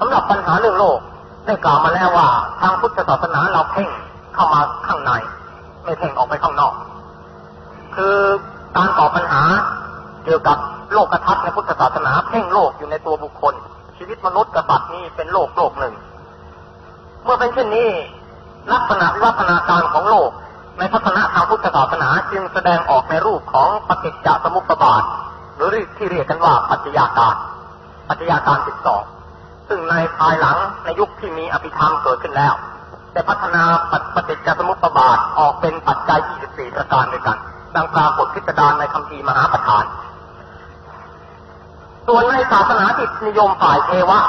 สำหรับปัญหาเรื่องโลกได้กล่าวมาแล้วว่าทางพุทธศาสนาเราเพ่งเข้ามาข้างใน ไม่เพ่งออกไปข้างนอก คือการตอบปัญหาเกี่ยวกับโลกทัศน์ในพุทธศาสนาเพ่งโลกอยู่ในตัวบุคคล ชีวิตมนุษย์กับสัตว์นี้เป็นโลกโลกหนึ่ง เมื่อเป็นเช่นนี้ลักษณะวิวัฒนาการของโลก ในทัศนะทางพุทธศาสนาจึงแสดงออกในรูปของปฏิจจสมุปบาท หรือที่เรียกกันว่าปัจจัยาการปัจจัยาการสิบสอง ซึ่งในภายหลังในยุคที่มีอภิธรรมเกิดขึ้นแล้วได้พัฒนาปฏิจจสมุปบาทออกเป็นปัจจัย 24 ประการด้วยกัน ดังปรากฏพิจารณาในคำพีมหาประธาน ส่วนในศาสนาที่นิยมฝ่ายเทวะ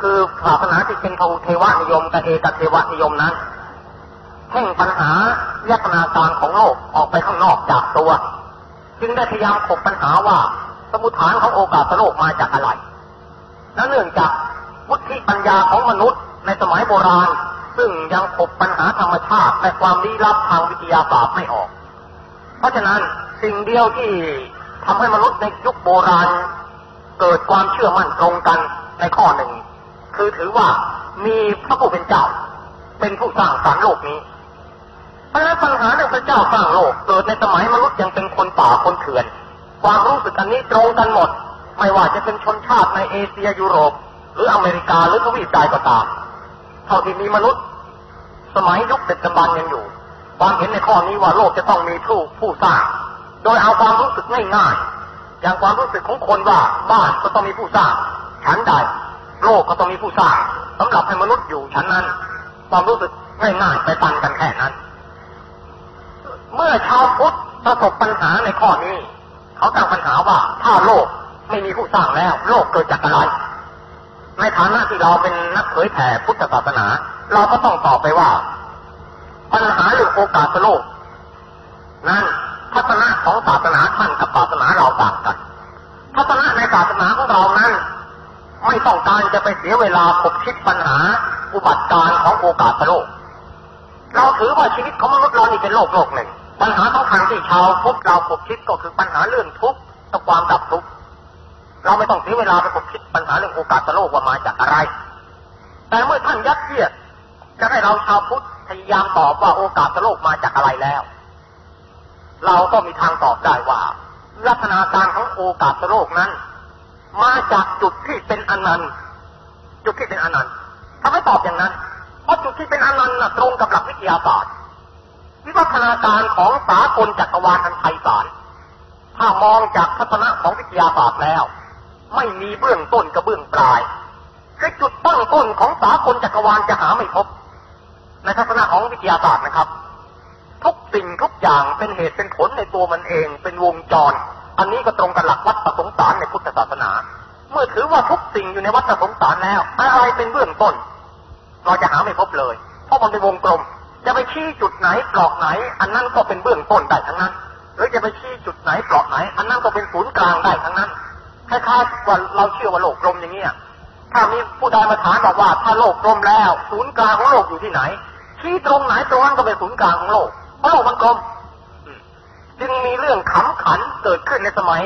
คือศาสนาที่เป็นพหุเทวะนิยมกับเอกเทวะนิยมนั้นเพ่งปัญหาลักษณะการของโลกออกไปข้างนอกจากตัว จึงได้พยายามขบปัญหาว่า สมุทฐานของโอกาสโลกมาจากอะไร และเนื่องจากวุฒิปัญญาของมนุษย์ในสมัยโบราณ ซึ่งยังพบปัญหาธรรมชาติและความลี้ลับทางวิทยาศาสตร์ไม่ออก เพราะฉะนั้นสิ่งเดียวที่ทำให้มนุษย์ในยุคโบราณ เกิดความเชื่อมั่นตรงกันในข้อหนึ่ง คือถือว่ามีพระผู้เป็นเจ้า เป็นผู้สร้างสรรค์โลกนี้เพราะฉะนั้นปัญหาเรื่องพระเจ้าสร้างโลกเกิดในสมัยมนุษย์ยังเป็นคนป่าคนเถื่อน ความรู้สึกอันนี้ตรงกันหมด ไม่ว่าจะเป็นชนชาติในเอเชียยุโรป หรืออเมริกาหรือทวีปใดก็ตาม เท่าที่มีมนุษย์ สมัยยุคเด็กบันยังอยู่ความเห็นในข้อนี้ว่าโลกจะต้องมีผู้ผู้สร้าง โดยเอาความรู้สึกง่ายๆอย่างความรู้สึกของคนว่าบ้านก็ต้องมีผู้สร้างชั้นใด โลกก็ต้องมีผู้สร้างสำหรับให้มนุษย์อยู่ชั้นนั้น ความรู้สึกง่ายๆไปตันกันแค่นั้น เมื่อชาวพุทธประสบปัญหาในข้อนี้ เขาตั้งปัญหาว่าถ้าโลก ไม่มีผู้สร้างแล้ว โลกเกิดจากอะไรในฐานะที่เราเป็นนักเผยแผ่พุทธศาสนา เราก็ต้องตอบไปว่า ปัญหาเรื่องโอกาสโลก นั้นทัศนะของศาสนาท่านกับศาสนาเราต่างกันทัศนะในศาสนาของเรานั้น ไม่ต้องการจะไปเสียเวลาคบคิดปัญหา อุบัติการของโอกาสโลก เราถือว่าชีวิตของมนุษย์เรานี่เป็นโลกโลกหนึ่งปัญหาสำคัญที่ชาวพุทธเราคบคิดก็คือปัญหาเรื่องทุกข์กับความดับทุกข์ เราไม่ต้องเสียเวลาไปคบคิดปัญหาเรื่องโอกาสโลกว่ามาจากอะไร แต่เมื่อท่านยัดเยียดจะให้เราชาวพุทธพยายามตอบว่าโอกาสโลกมาจากอะไรแล้ว เราก็มีทางตอบได้ว่า ลักษณะการของโอกาสโลกนั้น มาจากจุดที่เป็นอนันต์จุดที่เป็นอนันต์ทำให้ตอบอย่างนั้นเพราะจุดที่เป็นอนันต์ตรงกับหลักวิทยาศาสตร์วิวัฒนาการของสากลจักรวาลอันไพศาลถ้ามองจากทัศนะของวิทยาศาสตร์แล้ว ไม่มีเบื้องต้นกับเบื้องปลายคือจุดตั้งต้นของสากลจักรวาลจะหาไม่พบ ในทัศนะของวิทยาศาสตร์นะครับ ทุกสิ่งทุกอย่างเป็นเหตุเป็นผลในตัวมันเอง เป็นวงจร อันนี้ก็ตรงกับหลักวัฏสงสารในพุทธศาสนา เมื่อถือว่าทุกสิ่งอยู่ในวัฏสงสารแล้ว อะไรเป็นเบื้องต้น เราจะหาไม่พบเลย เพราะมันเป็นวงกลม จะไปชี้จุดไหนปลอกไหน อันนั้นก็เป็นเบื้องต้นได้ทั้งนั้นหรือจะไปชี้จุดไหนปลอกไหน อันนั้นก็เป็นศูนย์กลางได้ทั้งนั้น คล้ายๆว่าเราเชื่อว่าโลกกลมอย่างเงี้ยถ้ามีผู้ใดมาถามบอกว่าถ้าโลกกลมแล้ว ศูนย์กลางของโลกอยู่ที่ไหนชี้ตรงไหนตรงนั้นก็เป็นศูนย์กลางของโลกเพราะโลกมันกลมจึงมีเรื่องขำขันเกิดขึ้นในสมัย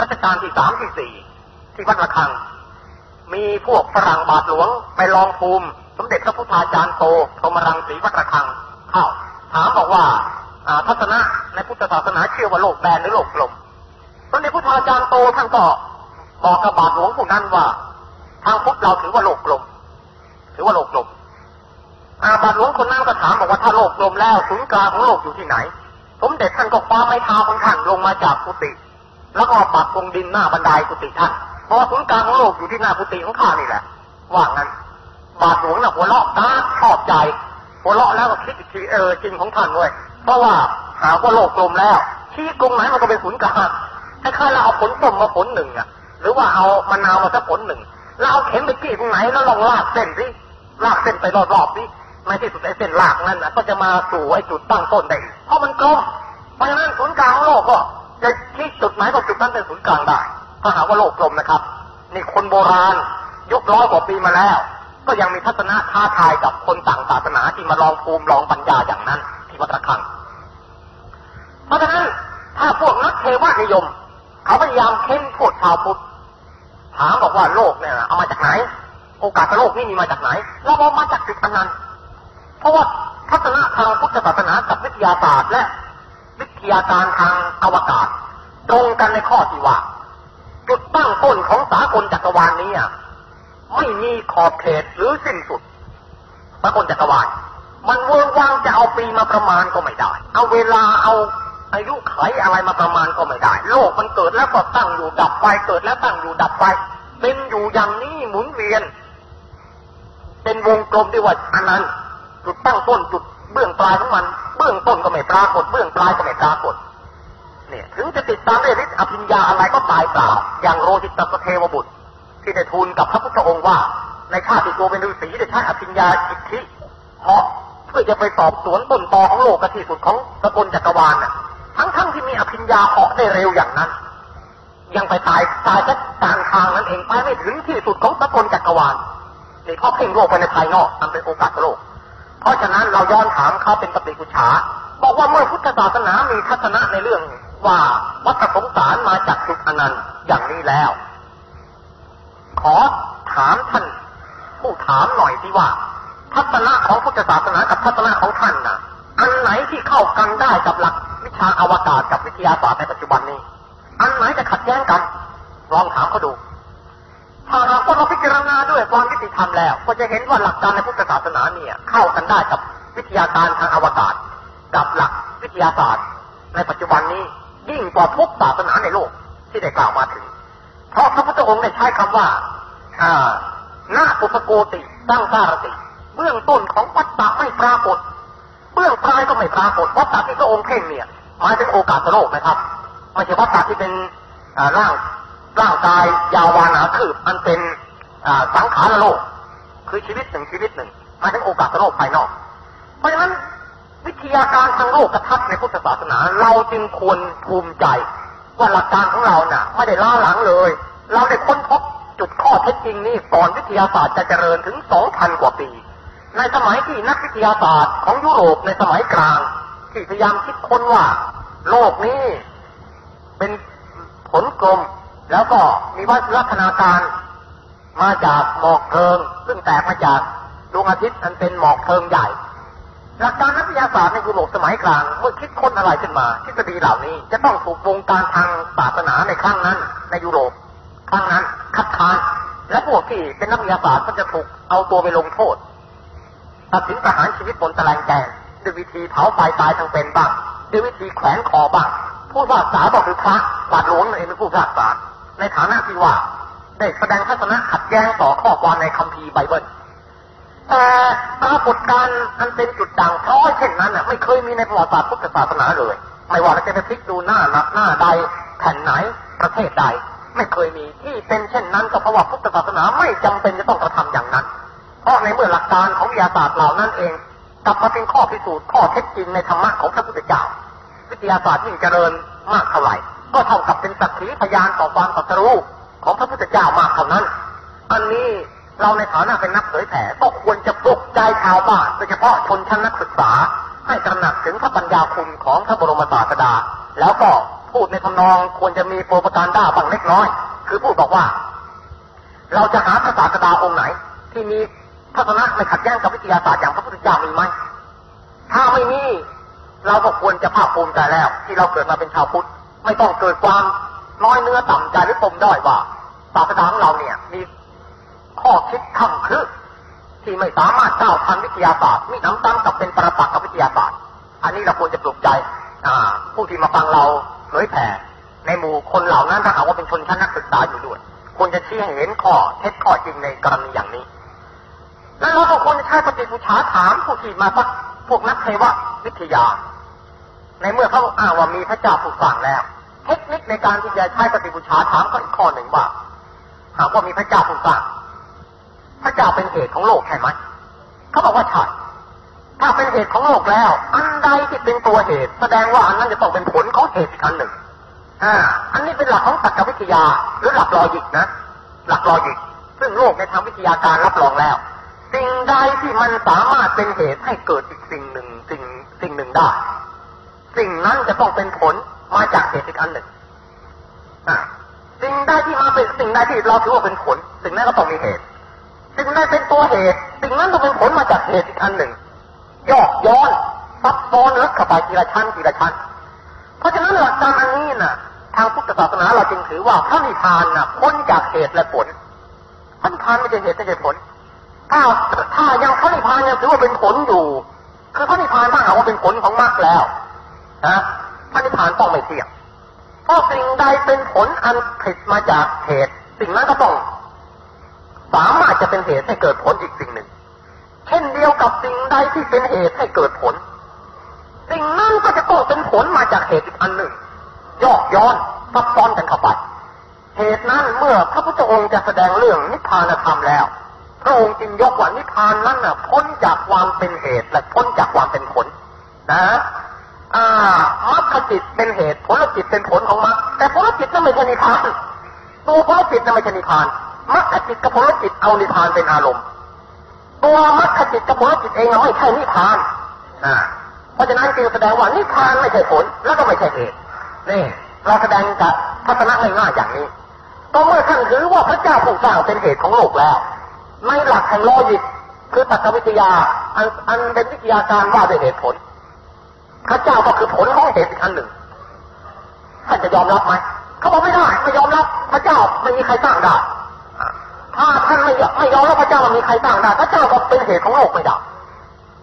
รัชกาลที่สามที่สี่ที่วัดระฆัง มีพวกฝรั่งบาทหลวงไปลองภูมิ สมเด็จพระพุทธาจารย์โตพรมรังสีวัดระฆังเข้าถามบอกว่าทัศนะในพุทธศาสนาเชื่อว่าโลกแบนหรือโลกกลม สมเด็จพระพุทธาจารย์โตท่านก็บอกกับบาทหลวงผู้นั้นว่า ทางพุทธเราถือว่าโลกกลม ถือว่าโลกกลมอาบาทหลวงคนนั้นก็ถามบอกว่าถ้าโลกกลมแล้วศูนย์กลางของโลกอยู่ที่ไหน สมเด็จท่านก็คว้าไม้เท้าของท่านลงมาจากกุฏิแล้วก็ปักตรงดินหน้าบันไดกุฏิท่านเพราะศูนย์กลางของโลกอยู่ที่หน้ากุฏิของข้านี่แหละ ว่างั้น บาทหลวงน่ะหัวเราะตาชอบใจหัวเราะแล้วก็คิดอีกทีเออจริงของท่านเว้ยเพราะว่าหาว่าโลกกลมแล้วชี้กรงไหนมันก็เป็นศูนย์กลาง คล้ายๆเราเอาผลส้มมาผลหนึ่งอะ หรือว่าเอามะนาวมาสักผลหนึ่งแล้วเอาเข็มไปจี้ตรงไหนแล้วลองลากเส้นสิลากเส้นไปรอบๆสิในที่สุดไอ้เส้นลากนั่นนะก็จะมาสู่ไอ้จุดตั้งต้นได้เพราะมันกลมเพราะฉะนั้นศูนย์กลางโลกก็จะที่จุดไหนก็จุดนั้นเป็นศูนย์กลางได้ถ้าหากว่าโลกกลมนะครับ นี่คนโบราณยกร้อยกว่าปีมาแล้ว ก็ยังมีทัศนะท้าทายกับคนต่างศาสนาที่มาลองภูมิลองปัญญาอย่างนั้นที่วัดระฆัง เพราะฉะนั้นถ้าพวกนักเทวนิยม เขาพยายามเค้นโทษชาวพุทธถามบอกว่าโลกเนี่ยเอามาจากไหน โอกาสโลกนี่มีมาจากไหนเราบอกมาจากจุดอนันต์เพราะว่าทัศนะทางพุทธศาสนากับวิทยาศาสตร์และวิทยาการทางอวกาศ ตรงกันในข้อที่ว่า จุดตั้งต้นของสากลจักรวาลนี้ไม่มีขอบเขตหรือสิ้นสุดสากลจักรวาลมันเวิร์วางจะเอาปีมาประมาณก็ไม่ได้ เอาเวลาเอา อายุไขอะไรมาประมาณก็ไม่ได้ โลกมันเกิดแล้วก็ตั้งอยู่ดับไป เกิดแล้วตั้งอยู่ดับไป เป็นอยู่อย่างนี้หมุนเวียน เป็นวงกลมที่ว่าอันนั้นจุดตั้งต้นจุดเบื้องปลายของมัน เบื้องต้นก็ไม่ปรากฏ เบื้องปลายก็ไม่ปรากฏ เนี่ย ถึงจะติดตามด้ฤทธิ์อภิญญาอะไรก็ตายเปล่า อย่างโรหิตตเทวบุตร ที่ได้ทูลกับพระพุทธองค์ว่า ในชาติตัวเป็นฤาษีได้ใช้อภิญญาอิทธิเหาะเพื่อจะไปสอบสวนต้นตอของโลกที่สุดของสกลจักรวาลน่ะ ทั้งๆทที่มีอภิญญาเหาะได้เร็วอย่างนั้น ยังไปตายตายแค่กลางทางนั้นเองไปไม่ถึงที่สุดของสกลจักรวาลนี่เขาเพ่งโลกไปในภายนอกทำเป็นโอกาสโลก เพราะฉะนั้นเราย้อนถามเขาเป็นปฏิกุชาบอกว่าเมื่อพุทธศาสนามีทัศนะในเรื่องว่าวัฏสงสารมาจากจุดอนันต์อย่างนี้แล้ว ขอถามท่านผู้ถามหน่อยที่ว่า ทัศนะของพุทธศาสนากับทัศนะของท่านนะ อันไหนที่เข้ากันได้กับหลักวิชาอวกาศกับวิทยาศาสตร์ในปัจจุบันนี้ อันไหนจะขัดแย้งกัน ลองถามเขาดู ถ้าหากว่าเราพิจารณาด้วยความยุติธรรมแล้ว ก็จะเห็นว่าหลักการในพุทธศาสนาเนี่ย เข้ากันได้กับวิทยาการทางอวกาศ กับหลักวิทยาศาสตร์ ในปัจจุบันนี้ยิ่งกว่าทุกศาสนาในโลกที่ได้กล่าวมาถึง เพราะพระพุทธองค์ได้ใช้คำว่าอ่าหน้าปุสโกติสร้งสารติ เบื้องต้นของวัฏฏะไม่ปรากฏ เบื้องปลายก็ไม่ปรากฏวัฏฏะที่พระองค์เพ่งเนี่ยหมายถึงโอกาสโลกนะครับไม่ใช่วัฏฏะที่เป็นร่างร่างกายยาววานาคืบมันเป็นสังขารโลก คือชีวิตหนึ่งชีวิตหนึ่งหมายถึงโอกาสโลกภายนอก เพราะฉะนั้นวิทยาการทางโลกกระทับในพุทธศาสนา เราจึงควรภูมิใจ ว่าหลักการของเราน่ะไม่ได้ล้าหลังเลย เราได้ค้นพบจุดข้อเท็จจริงนี้ก่อนวิทยาศาสตร์จะเจริญถึงสองพันกว่าปี ในสมัยที่นักวิทยาศาสตร์ของยุโรปในสมัยกลาง ที่พยายามคิดค้นว่า โลกนี้เป็นผลกลม แล้วก็มีวัฒนาการมาจากหมอกเพลิง ซึ่งแตกมาจากดวงอาทิตย์อันเป็นหมอกเพลิงใหญ่หลักการนักวิทยาศาสตร์ในยุโรปสมัยกลางเมื่อคิดค้นอะไรขึ้นมา ทฤษฎีเหล่านี้จะต้องถูกวงการทางศาสนาในครั้งนั้น ในยุโรปครั้งนั้นคัดค้านและพวกที่เป็นนักวิทยาศาสตร์ก็จะถูกเอาตัวไปลงโทษ ตัดสินประหารชีวิตบนตะแลงแกงด้วยวิธีเผาไฟตายทั้งเป็นบ้างด้วยวิธีแขวนคอบ้างผู้พิพากษาก็คือพระบาทหลวงเองเป็นผู้พากษาในฐานะที่ว่า ได้แสดงทัศนะขัดแย้งต่อข้อความในคัมภีร์ไบเบิลแต่ปรากฏการณ์อันเป็นจุดด่างพร้อยเช่นนั้นไม่เคยมีในประวัติศาสตร์พุทธศาสนาเลย ไม่ว่าเราจะไปพลิกดูหน้านับหน้าใดแผ่นไหนประเทศใด ไม่เคยมีที่เป็นเช่นนั้นก็เพราะว่าพุทธศาสนาไม่จำเป็นจะต้องกระทำอย่างนั้น เพราะในเมื่อหลักการของวิทยาศาสตร์เหล่านั้นเองกลับมาเป็นข้อพิสูจน์ข้อเท็จจริงในธรรมะของพระพุทธเจ้า วิทยาศาสตร์ยิ่งเจริญมากเท่าไหร่ ก็เท่ากับเป็นสักขีพยานต่อความตรัสรู้ของพระพุทธเจ้ามากเท่านั้น อันนี้เราในฐานะเป็นนักเผยแผ่ก็ควรจะปลุกใจชาวบ้านโดยเฉพาะชนชั้นนักศึกษา ให้ตระหนักถึงพระปัญญาคุณของพระบรมศาสดา แล้วก็พูดในทำนองควรจะมีโปรปการด้าบางเล็กน้อย คือพูดบอกว่า เราจะหาพระศาสดาองค์ไหน ที่มี ทัศนะไม่ขัดแย้งกับวิทยาศาสตร์อย่างพระพุทธเจ้ามีไหมถ้าไม่มีเราก็ควรจะภาคภูมิใจแล้ว ที่เราเกิดมาเป็นชาวพุทธไม่ต้องเกิดความน้อยเนื้อต่ำใจหรือปมด้อยว่าศาสนาของเราเนี่ย มีข้อคิดขังคือที่ไม่สามารถก้าวทันวิทยาศาสตร์มีน้ำตั้งกับเป็นประปักษ์กับวิทยาศาสตร์ อันนี้เราควรจะปลุกใจผู้ที่มาฟังเราเผยแผ่ในหมู่คนเหล่านั้นถ้าหากว่าเป็นชนชั้นนักศึกษาอยู่ด้วยควรจะชี้ให้เห็นข้อเท็จข้อจริงในกรณีอย่างนี้ แล้วเราก็ควรจะใช้ปฏิบูชาถามผู้ที่มาสักพวกนักเทววิทยา ในเมื่อเขาอ้างว่ามีพระเจ้าผู้สร้างแล้ว เทคนิคในการที่จะใช้ปฏิบูชาถามก็อีกข้อหนึ่งว่า หากว่ามีพระเจ้าผู้สร้างพระเจ้าเป็นเหตุของโลกใช่ไหมเขาบอกว่าใช่ถ้าเป็นเหตุของโลกแล้ว อันใดที่เป็นตัวเหตุ แสดงว่าอันนั้นจะต้องเป็นผลของเหตุอีกอันหนึ่งอ่าอันนี้เป็นหลักของตรรกวิทยาหรือหลักลอยิกนะ หลักลอยิก ซึ่งโลกในทางวิทยาการรับรองแล้ว สิ่งใดที่มันสามารถเป็นเหตุให้เกิดอีกสิ่งหนึ่งสิ่งสิ่งหนึ่งได้ สิ่งนั้นจะต้องเป็นผลมาจากเหตุอีกอันหนึ่งสิ่งใดที่มาเป็นสิ่งใดที่เราถือว่าเป็นผล สิ่งนั้นก็ต้องมีเหตุ สิ่งใดเป็นตัวเหตุ สิ่งนั้นต้องเป็นผลมาจากเหตุอีกอันหนึ่งยอกย้อนซับซ้อนลึกเข้าไปทีละชั้นทีละชั้น เพราะฉะนั้นหลักการอันนี้น่ะ ทางพุทธศาสนาเราจึงถือว่าพระนิพพานน่ะพ้นจากเหตุและผลพระนิพพานไม่ใช่เหตุไม่ใช่ผล ถ้าถ้ายังพระนิพพานยังถือว่าเป็นผลอยู่ คือพระนิพพานถ้าหากว่าเป็นผลของมรรคแล้วนะพระนิพพานต้องไม่เที่ยงเพราะสิ่งใดเป็นผลอันผิดมาจากเหตุสิ่งนั้นก็ต้องสามารถจะเป็นเหตุให้เกิดผลอีกสิ่งหนึ่ง เช่นเดียวกับสิ่งใดที่เป็นเหตุให้เกิดผล สิ่งนั้นก็จะต้องเป็นผลมาจากเหตุอีกอันหนึ่งยอกย้อนซับซ้อนกันเข้าไปเหตุนั้นเมื่อพระพุทธองค์จะแสดงเรื่องนิพพานธรรมแล้ว พระองค์จึงยกว่านิพานนั้นน่ะ พ้นจากความเป็นเหตุและพ้นจากความเป็นผล นะอ่ามรรคจิตเป็นเหตุผลจิตเป็นผลของมรรคแต่ผลจิตนั้นไม่ใช่นิพานตัวผลจิตนั้นไม่ใช่นิพานมรรคจิตกับผลจิตเอานิพานเป็นอารมณ์ตัวมรรคจิตกับผลจิตเองไม่ใช่นิพานอ่าเพราะฉะนั้นจึงแสดงว่านิพานไม่ใช่ผลแล้วก็ไม่ใช่เหตุนี่เราแสดงกับทัศนะง่ายๆอย่างนี้ ก็เมื่อท่านถือว่าพระเจ้าผู้สร้างเป็นเหตุของโลกแล้ว ในหลักแห่งโลจิกคือตรรกวิทยาอันอันเป็นวิทยาการว่าด้วยเหตุผลพระเจ้าก็คือผลของเหตุอีกอันหนึ่งท่านจะยอมรับไหมเขาบอกไม่ได้ไม่ยอมรับพระเจ้าไม่มีใครสร้างได้ถ้าท่านไม่ไม่ยอมรับพระเจ้ามันมีใครสร้างได้พระเจ้าก็เป็นเหตุของโลกไม่ได้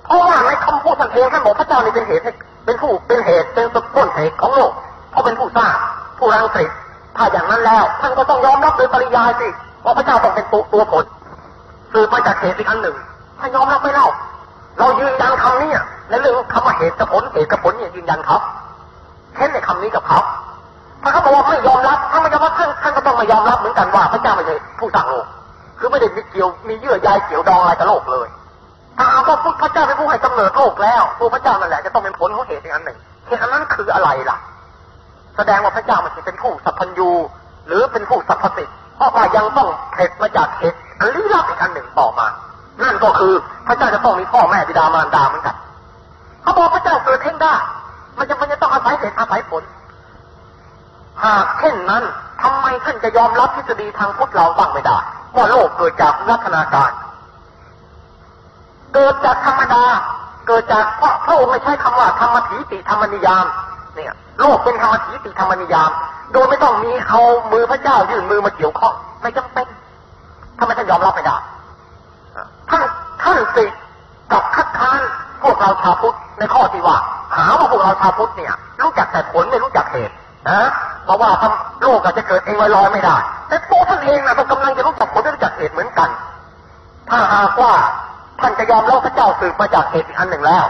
เพราะว่าในคำพูดท่านเองท่านบอกพระเจ้านี่เป็นเหตุเป็นผู้เป็นเหตุเป็นต้นเหตุของโลกเพราะเป็นผู้สร้างผู้รังสรรค์ถ้าอย่างนั้นแล้ว ท่านก็ต้องยอมรับโดยปริยายสิว่าพระเจ้าต้องเป็นตัวตัวผล สืบมาจากเหตุอีกอันหนึ่ง ถ้ายอมรับไม่เล่า เรายืนยันคำนี้ในเรื่องคำว่าเหตุกับผลเหตุกับผลเนี่ยยืนยันเขาเช่นในคำนี้กับเขาถ้าเขาบอกว่าไม่ยอมรับถ้าไม่ยอมรับท่านท่านก็ต้องไม่ยอมรับเหมือนกันว่าพระเจ้าไม่ใช่ผู้สร้างโลกคือไม่ได้มีเกี่ยวมีเยื่อใยเกี่ยวดองอะไรกับโลกเลยถ้าเอาว่าพระเจ้าเป็นผู้ให้กำเนิดโลกแล้วตัวพระเจ้านั่นแหละจะต้องเป็นผลของเหตุอีกอันหนึ่งเหตุอันนั้นคืออะไรล่ะ แสดงว่าพระเจ้ามันจะเป็นผู้สัพพัญญู หรือเป็นผู้สัพพสิทธิ์เพราะว่ายังต้องเหตุมาจากเหตุ ลี้ลับอีกอันหนึ่งต่อมา นั่นก็คือพระเจ้าจะต้องมีพ่อแม่บิดามารดาเหมือนกันเขาบอกพระเจ้าเกิดเท่งได้ มันจะมันจะต้องอาศัยเหตุอาศัยผล หากเช่นนั้นทำไมท่านจะยอมรับทฤษฎีทางพุทธเราบ้างไม่ได้ว่าโลกเกิดจากลักษณะการ เกิดจากธรรมดา เกิดจากเพราะพระองค์ไม่ใช้คำว่าธรรมถีติธรรมนิยาม เนี่ย โลกเป็นธรรมถีติธรรมนิยาม โดยไม่ต้องมีเอามือพระเจ้ายื่นมือมาเกี่ยวข้องไม่จำเป็น ทำไมท่านยอมรับไม่ได้ท่านท่านสิกับคัดค้านพวกเราชาวพุทธในข้อที่ว่า หาว่าพวกเราชาวพุทธเนี่ย รู้จักแต่ผลไม่รู้จักเหตุนะเพราะว่าทำโลกอาจจะเกิดเองลอยๆไม่ได้ แต่ตัวท่านเองนะต้องกำลังจะรู้จักผลและรู้จักเหตุเหมือนกัน ถ้าหากว่าท่านจะยอมรับพระเจ้าสืบมาจากเหตุอีกอันหนึ่งแล้ว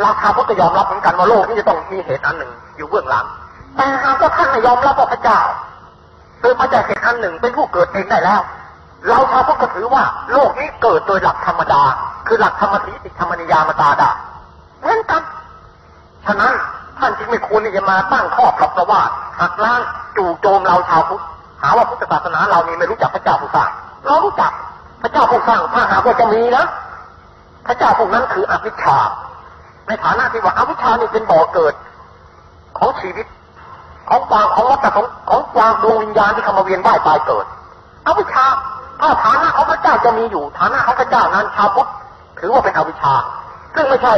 เราชาวพุทธจะยอมรับเหมือนกันว่าโลกนี้จะต้องมีเหตุอันหนึ่งอยู่เบื้องหลัง แต่หากว่าท่านไม่ยอมรับว่าพระเจ้าสืบมาจากเหตุอันหนึ่งเป็นผู้เกิดเองได้แล้ว เราชาวพุทธก็ถือว่าโลกนี้เกิดโดยหลักธรรมดา คือหลักธรรมทิติธรรมนิยามตาดาเหมือนกัน ฉะนั้นท่านจึงไม่ควรที่จะมาตั้งข้อปรับประวาทหักล้างจู่โจมเราชาวพุทธหาว่าพุทธศาสนาเรานี่ไม่รู้จักพระเจ้าผู้สร้างเรารู้จักพระเจ้าผู้สร้างถ้าหากว่าจะมีนะพระเจ้าพวกนั้นคืออวิชชา ในฐานะที่ว่าอวิชชานี่เป็นบ่อเกิดของชีวิต ของความของวัฏของของความดวงวิญญาณที่เข้ามาเวียนว่ายตายเกิดอวิชชา ถ้าฐานะของพระเจ้าจะมีอยู่ฐานะของพระเจ้านั้นชาวพุทธถือว่าเป็นอวิชชา ซึ่งไม่ใช่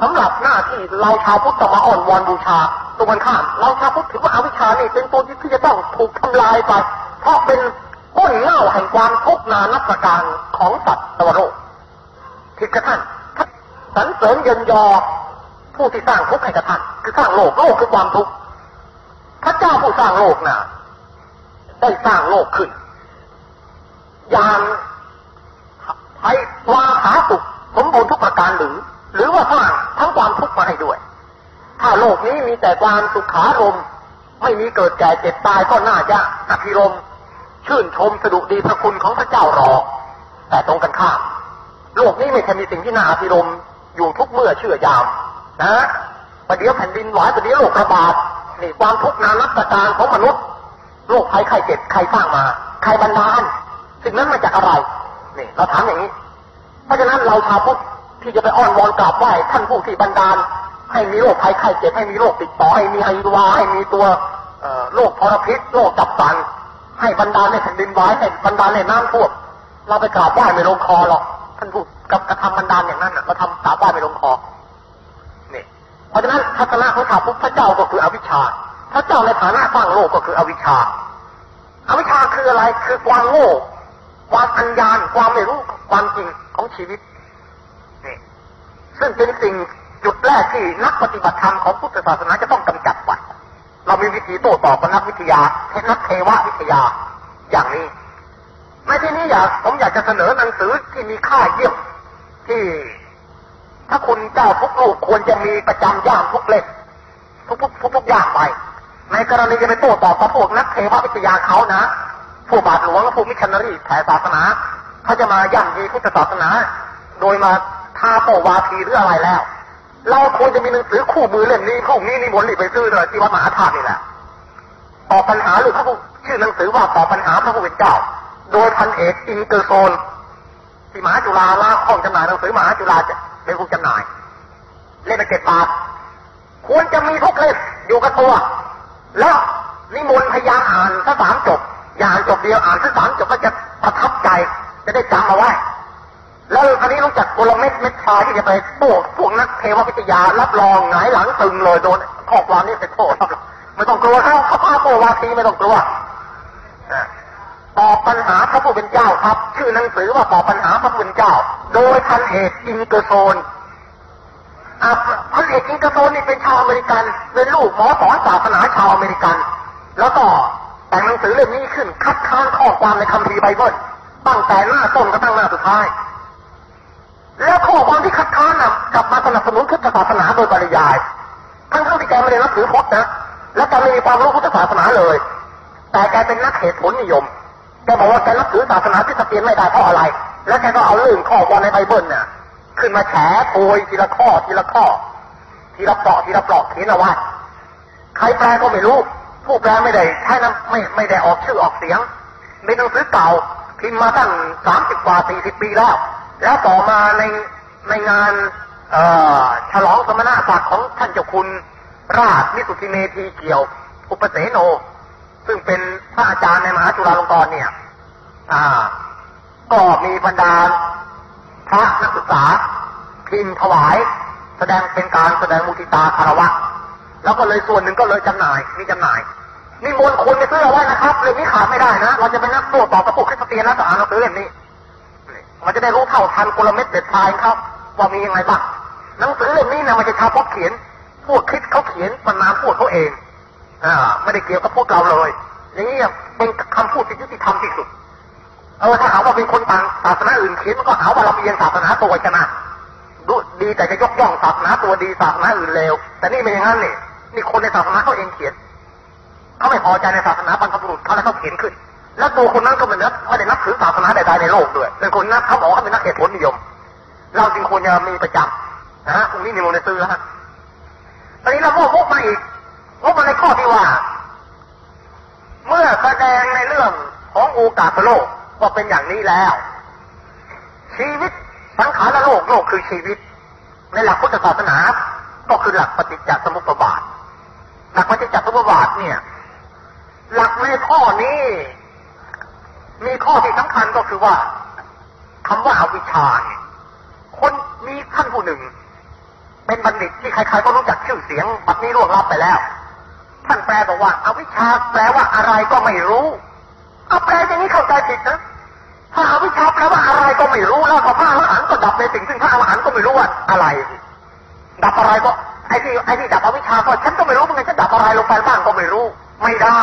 สำหรับหน้าที่เราชาวพุทธต้องมาอ่อนวอนบูชาตรงกันข้ามเราชาวพุทธถือว่าอาวิชชานี่เป็นตัวที่จะต้องถูกทำลายไป เพราะเป็นก้นเง่าแห่งความทุกข์นานับประการของสัตว์ตวโลกผิดกระท่านสรรเสริญเยินยอผู้ที่สร้างทุกข์ให้กระท่านคือสร้างโลกโลกคือความทุกข์พระเจ้าผู้สร้างโลกน่ะได้สร้างโลกขึ้น อย่างใช้วาหาสุขสมบูรณ์ทุกประการหรือ หรือว่าสร้างทั้งความทุกข์มาให้ด้วย ถ้าโลกนี้มีแต่ความสุขารมไม่มีเกิดแก่เจ็บตายก็น่าจะอภิรมชื่นชมสดุดีพระคุณของพระเจ้ารอแต่ตรงกันข้าม โลกนี้ไม่เคยมีสิ่งที่น่าอภิรมอยู่ทุกเมื่อเชื่อยาม นะประเดี๋ยวแผ่นดินไหวประเดี๋ยวโรคระบาดนี่ความทุกข์นานับประการของมนุษย์โรคภัยไข้เจ็บใครสร้างมา ใครบันดาล สิ่งนั้นมาจากอะไรนี่เราถามอย่างนี้ เพราะฉะนั้นเราชาวพุทธที่จะไปอ้อนวอนกราบไหว้ท่านผู้ที่บันดาล ให้มีโรคภัยไข้เจ็บให้มีโรคติดต่อให้มีไอวาให้มีตัวโรคพรพิษโรคจับสันให้บรรดาในแผ่นดินไหวให้บรรดาในน้ำท่วมเราไปกราบไหว้ไม่ลงคอหรอกท่านพูดกับกระทำบรรดาอย่างนั้นเราทำกราบไหว้ไม่ลงคอนี่เพราะฉะนั้นทัศนะของข้าพุทธเจ้าก็คืออวิชชาพระเจ้าในฐานะสร้างโลกก็คืออวิชชาอวิชชาคืออะไรคือความโง่ ความอัญญาณความไม่รู้ความจริงของชีวิตนี่ซึ่งเป็นสิ่งจุดแรกที่นักปฏิบัติธรรมของพุทธศาสนาจะต้องกำจัดไปเรามีวิธีโต้ตอบกับนักวิทยาเทนักเทววิทยาอย่างนี้ในที่นี้อยากผมอยากจะเสนอหนังสือที่มีค่าเยี่ยมที่ถ้าคุณเจ้าทุกลูกควรจะมีประจำย่ามทุกเล่มทุกทุกทุกทุกย่างไป ในกรณีจะไปโต้ตอบกับพวกนักเทววิทยาเขานะ ผู้บาทหลวงผู้มิชชันนารีแผ่ศาสนาเขาจะมาย่ำยีพุทธศาสนา โดยมาท้าโต้วาทีหรืออะไรแล้ว เราควรจะมีหนังสือคู่มือเล่มนี้พวกนี้นิมนต์รีบไปซื้อเลยที่วัดมหาธาตุนี่แหละตอบปัญหาหรือพระผู้ชื่อหนังสือว่าตอบปัญหาพระผู้เป็นเจ้า โดยพันเอกอิงเกอร์ซอลที่มหาจุฬาล่าห้องจำหน่ายหนังสือมหาจุฬาจะเป็นผู้จำหน่าย เล่มเจ็ดบาทควรจะมีทุกเล่มอยู่กับตัว แล้วนิมนต์พยายามอ่านสักสามจบ อย่าอ่านจบเดียวอ่านสักสามจบก็จะประทับใจ จะได้จำเอาไว้ แล้วคราวนี้รู้จักกลเม็ดเม็ดทรายที่จะไปพวกพวกนักเทววิทยารับรองหงายหลังตึงเลยโดนข้อความนี้เป็นโทษไม่ต้องกลัวเขาเขาพาโตวาทีไม่ต้องกลัวตอบปัญหาพระผู้เป็นเจ้าครับ ชื่อหนังสือว่าตอบปัญหาพระผู้เป็นเจ้า โดยพันเอกอิงเกอร์ซอลพันเอกอิงเกอร์ซอลนี่เป็นชาวอเมริกันเป็นลูกหมอสอนศาสนาชาวอเมริกัน แล้วก็ แต่งหนังสือเล่มนี้ขึ้น คัดค้านข้อความในคัมภีร์ไบเบิลตั้งแต่หน้าต้นกระทั่งหน้าสุดท้าย แล้วข้อความที่คัดค้านนะกลับมาสนับสนุนพุทธศาสนาโดยปริยาย ทั้งทั้งที่แกไม่ได้นับถือพุทธนะ และแกไม่มีความรู้พุทธศาสนาเลย แต่แกเป็นนักเหตุผลนิยมแกบอกว่าแกนับถือศาสนาที่สเปียนไม่ได้เพราะอะไร แล้วแกก็เอาเรื่องข้อความในไบเบิลเนี่ยขึ้นมาแฉโอยทีละข้อทีละข้อ ทีละเปราะทีละเปราะเขียนเอาไว้ใครแปลก็ไม่รู้ ผู้แปลไม่ได้ใช้น้ำไม่ไม่ได้ออกชื่อออกเสียงเป็นหนังสือเก่าพิมพ์มาตั้งสามสิบกว่าสี่สิบปีแล้ว แล้วต่อมาในในงานฉลองสมณศักดิ์ของท่านเจ้าคุณราชมิสุทิเมธีเกี่ยว อุปเสโน ซึ่งเป็นพระอาจารย์ในมหาจุฬาลงกรณ์เนี่ยก็มีบรรดาพระนักศึกษาพิมพ์ถวาย แสดงเป็นการแสดงมุทิตาคารวะ แล้วก็เลยส่วนหนึ่งก็เลยจำหน่ายมีจำหน่าย นี่มนคุณไปซื้อเอาไว้นะครับเรื่องนี้ขาดไม่ได้นะ เราจะไปนักโต้ตอบกับพวกคริสเตียนแล้วต่อ่านหนังสือเล่มนี้ มันจะได้รู้เท่าทันกลเม็ดเด็ดพายครับ ว่ามียังไงบ้าง หนังสือเล่มนี้นะมันจะชาวพวกเขียน พวกคิดเขาเขียนปันนามพูดเขาเอง อ่า ไม่ได้เกี่ยวกับพวกเราเลย อย่างนี้เป็นคำพูดที่ยุติธรรมที่สุด เออถ้าหาว่าเป็นคนต่างศาสนาอื่นเขียนมันก็หาว่าเราเอียงศาสนาตัวชนะดูดีแต่จะยกย่องศาสนาตัวดีศาสนาอื่นเลวแต่นี่ไม่อย่างนั้นนี่นี่คนในศาสนาเขาเองเขียน เขาไม่พอใจในศาสนาบรรพบุรุษเขาแล้วเขาเขียนขึ้น แล้วตัวคนนั้นก็เหมือนไม่ได้นับถือศาสนาใดๆในโลกด้วยเป็นคนนั้นเขาบอกเขาเป็นนักเหตุผลนิยม เราจึงควรจะมีประจำนะฮะตรงนี้มีโมในซื้อฮะตอนนี้เราโมกมาอีกโมกมาในข้อที่ว่า เมื่อแสดงในเรื่องของโอกาสโลกว่าเป็นอย่างนี้แล้ว ชีวิตสังขารโลกโลกคือชีวิต ในหลักพุทธศาสนา ก็คือหลักปฏิจจสมุปบาท หลักปฏิจจสมุปบาทเนี่ย หลักในข้อนี้ มีข้อที่สำคัญก็คือว่าคำว่าอวิชชาเนี่ยคนมีท่านผู้หนึ่ง เป็นบัณฑิตที่ใครๆก็รู้จักชื่อเสียงบัดนี้ร่วงลับไปแล้ว ท่านแปลบอกว่าอาวิชชาแปลว่าอะไรก็ไม่รู้เอาแปลอย่างนี้เข้าใจผิดนะถ้าอาวิชชาแปลว่าอะไรก็ไม่รู้แล้วก็พระอรหันต์ก็ดับในสิ่งซึ่งพระอรหันต์ก็ไม่รู้ว่าอะไร ดับอะไรก็ไอ้ที่ไอ้ที่ดับอวิชชาก็ฉันก็ไม่รู้เหมือนกันจะดับอะไรลงไปบ้างก็ไม่รู้ ไม่ได้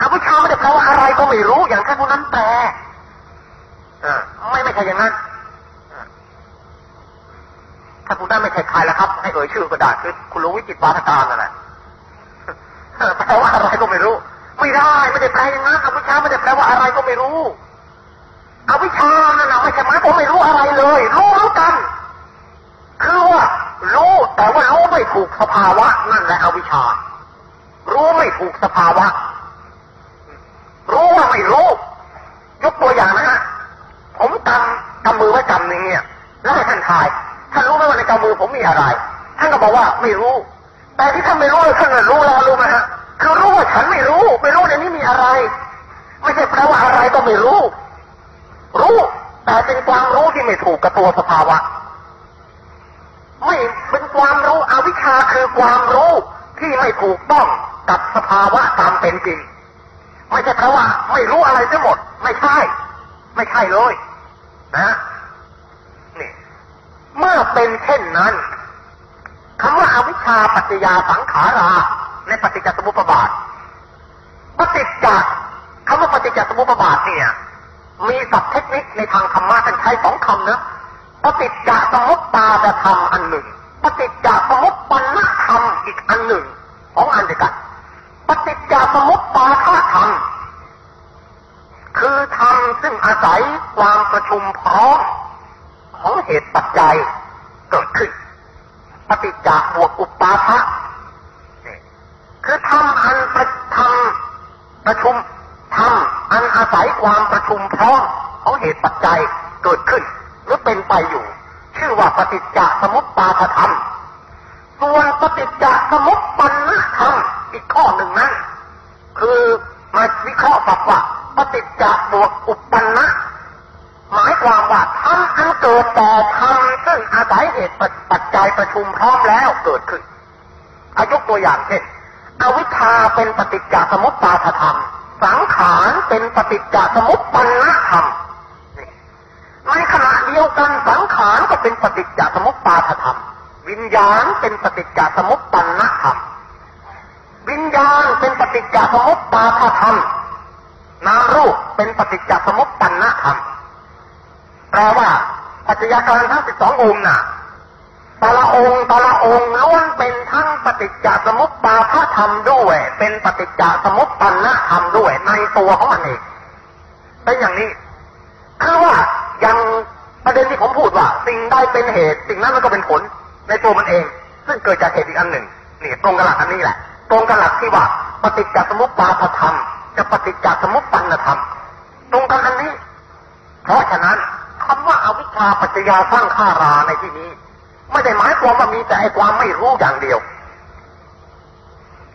อวิชาไม่ได้แปลว่าอะไรก็ไม่รู้อย่างท่านผู้นั้นแปลไม่ไม่ใช่อย่างนั้นถ้าผู้นั้นไม่ใช่ใครแล้วครับ ให้เอ่ยชื่อก็ได้คือคุณรู้วิจิตปาทการนั่นแหละแปลว่าอะไรก็ไม่รู้ ไม่ได้ไม่ได้แปลอย่างนั้นอวิชาไม่ได้แปลว่าอะไรก็ไม่รู้อวิชานั่นนะไม่ใช่หมายผมไม่รู้อะไรเลย รู้แล้กัน คือว่ารู้แต่ว่ารู้ไม่ถูกสภาวะนั่นแหละอวิชารู้ไม่ถูกสภาวะ รู้ว่าไม่รู้ ยกตัวอย่างนะฮะผมกำกำมือไว้กำหนึ่งเนี่ยแล้วให้ท่านทายท่านรู้ไหมว่าในกำมือผมมีอะไร ท่านก็บอกว่าไม่รู้ แต่ที่ท่านไม่รู้ท่านรู้แล้วรู้ไหมฮะคือรู้ว่าฉันไม่รู้ ไม่รู้ในนี้มีอะไร ไม่ใช่แปลว่าอะไรก็ไม่รู้ รู้แต่เป็นความรู้ที่ไม่ถูกกับตัวสภาวะ ไม่เป็นความรู้อวิชชาคือความรู้ที่ไม่ถูกต้องกับสภาวะตามเป็นจริง ไม่ใช่แปลว่า ไม่รู้อะไรทั้งหมด ไม่ใช่ ไม่ใช่เลย นะนี่เมื่อเป็นเช่นนั้นคำว่าอาวิชชาปัจจยาสังขารา ในปฏิจจสมุปบาทปฏิจจคำว่าปฏิจจสมุปบาทเนี่ย มีศัพท์เทคนิคในทางธรรมะท่านใช้สองคำนะปฏิจจสมุปบาทธรรมอันหนึ่งปฏิจจสมุปปนธรรมอีกอันหนึ่งของอันเดียวกัน ปฏิจจสมุปบาทธรรม คือธรรมซึ่งอาศัยความประ ชุมพร้อมของเหตุปัจจัยเกิดขึ้นปฏิจจบวกอุปาทะคือธรรมอันประธรรมประชุมธรรมอันอาศัยความประชุมพร้อมของเหตุปัจจัยเกิดขึ้น หรือเป็นไปอยู่ ชื่อว่าปฏิจจสมุปบาทธรรมส่วนปฏิจจสมุปปนธรรมอีกข้อหนึ่งนั้น คือมาวิเคราะห์แบบว่าปฏิจจบวกอุปปนะหมายความว่าธรรมอันเกิดแต่ธรรมซึ่งอาศัยเหตุปัจจัย ประชุมพร้อมแล้วเกิดขึ้นอายุตัวอย่างเช่นอวิชชาเป็นปฏิจจสมุปบาทธรรม สังขารเป็นปฏิจจสมุปปนธรรมในขณะเดียวกันสังขารก็เป็นปฏิจจสมุปบาทธรรม วิญญาณเป็นปฏิจจสมุปปนธรรม วิญญาณเป็นปฏิจจสมุปบาทธรรมนามรูปเป็นปฏิจจสมุปปนธรรมแปลว่าปัจจัยการทั้งสิบสององค์น่ะแต่ละองค์แต่ละองค์ล้วนเป็นทั้งป ฏิจจสมุปบาทธรรมด้วย เป็นปฏิจจสมุปปนธรรมด้วย ในตัวของมันเองเป็นอย่างนี้ คือว่ายังประเด็นที่ผมพูดว่า สิ่งใดเป็นเหตุ สิ่งนั้นมันก็เป็นผล ในตัวมันเอง ซึ่งเกิดจากเหตุอีกอันหนึ่งนี่ตรงกับหลักอันนี้แหละ ตรงกับหลักที่ว่า ปฏิจจสมุปบาทธรรมจะปฏิจจสมุปปนธรรม ตรงกันอันนี้ เพราะฉะนั้นคำว่าอาวิชชาปัจจยาสร้างข้าราในที่นี้ ไม่ได้หมายความว่ามีแต่ไอความไม่รู้อย่างเดียว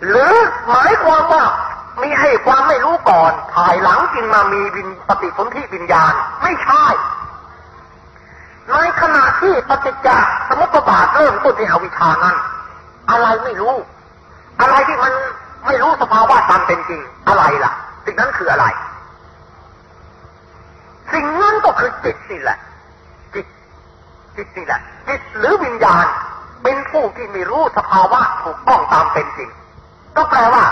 หรือหมายความว่ามีให้ความไม่รู้ก่อนถ่ายหลังจึงมามีวินปฏิสนธิวิญญาณ ไม่ใช่ ในขณะที่ปฏิจจสมุปบาทเริ่มต้นที่อวิชชานั้น อะไรไม่รู้ อะไรที่มันไม่รู้สภาวะตามเป็นจริงอะไรล่ะ สิ่งนั้นคืออะไร สิ่งนั้นก็คือจิตนี่แหละ จิต จิตนี่แหละ จิตหรือวิญญาณ เป็นผู้ที่ไม่รู้สภาวะถูกต้องตามเป็นจริง ก็แปลว่า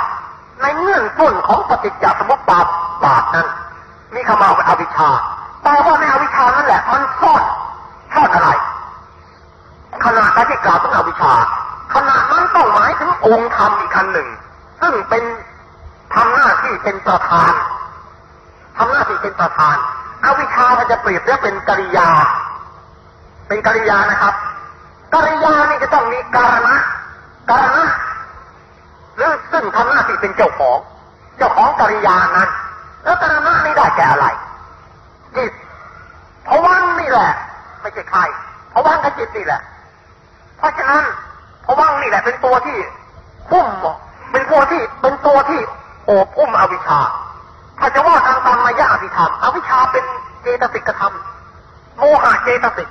ในเงื่อนต้นของปฏิจจสมุปบาทบาทนั้น มีคำว่าอวิชชาแปลว่าในอวิชชานั่นแหละ มันซ่อนซ่อนอะไรขณะที่กล่าวถึงอวิชชาขณะนั้นต้องหมายถึงองค์ธรรมอีกคันหนึ่ง ซึ่งเป็นทำหน้าที่เป็นประธานทำหน้าที่เป็นประธาน อวิชชามันจะเปรียบเรียกเป็นกริยา เป็นกริยานะครับกริยานี่จะต้องมีการณะการณะ หรือซึ่งทำหน้าที่เป็นเจ้าของ เจ้าของกริยานั้นแล้วการณะนี่ได้แก่อะไรจิตเพราะวันนี่แหละ ไม่ใช่ใครเพราะวันกับจิตนี่แหละ เพราะฉะนั้นเพราะว่างนี่แหละ เป็นตัวที่พุ่มเป็นตัวที่เป็นตัวที่โอบพุ่มอวิชชาถ้าจะว่าทางตามมายาอภิธรรมอวิชชาเป็นเจตสิกธรรม โมหะเจตสิก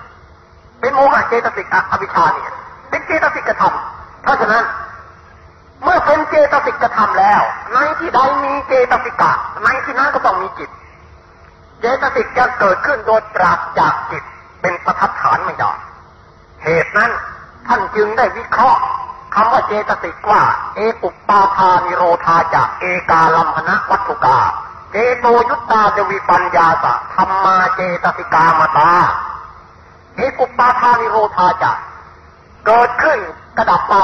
เป็นโมหะเจตสิกอวิชชาเนี่ยเป็นเจตสิกธรรมเพราะฉะนั้น เมื่อเป็นเจตสิกธรรมแล้ว ในที่ใดมีเจตสิกะ ในที่นั้นก็ต้องมีจิต เจตสิกจะเกิดขึ้นโดยปราศจากจิตเป็นประทัดฐานไม่ได้เหตุนั้นท่านจึงได้วิเคราะห์คำว่าเจตสิกว่า เอปุปปาทานิโรธาจากเอกาลัมพนะวัตถุกาเจโตยุตตาจวิปัญญาสะธรรมาเจตสิกามาตา เอปุปปาทานิโรธาจากเกิดขึ้นกระดับไป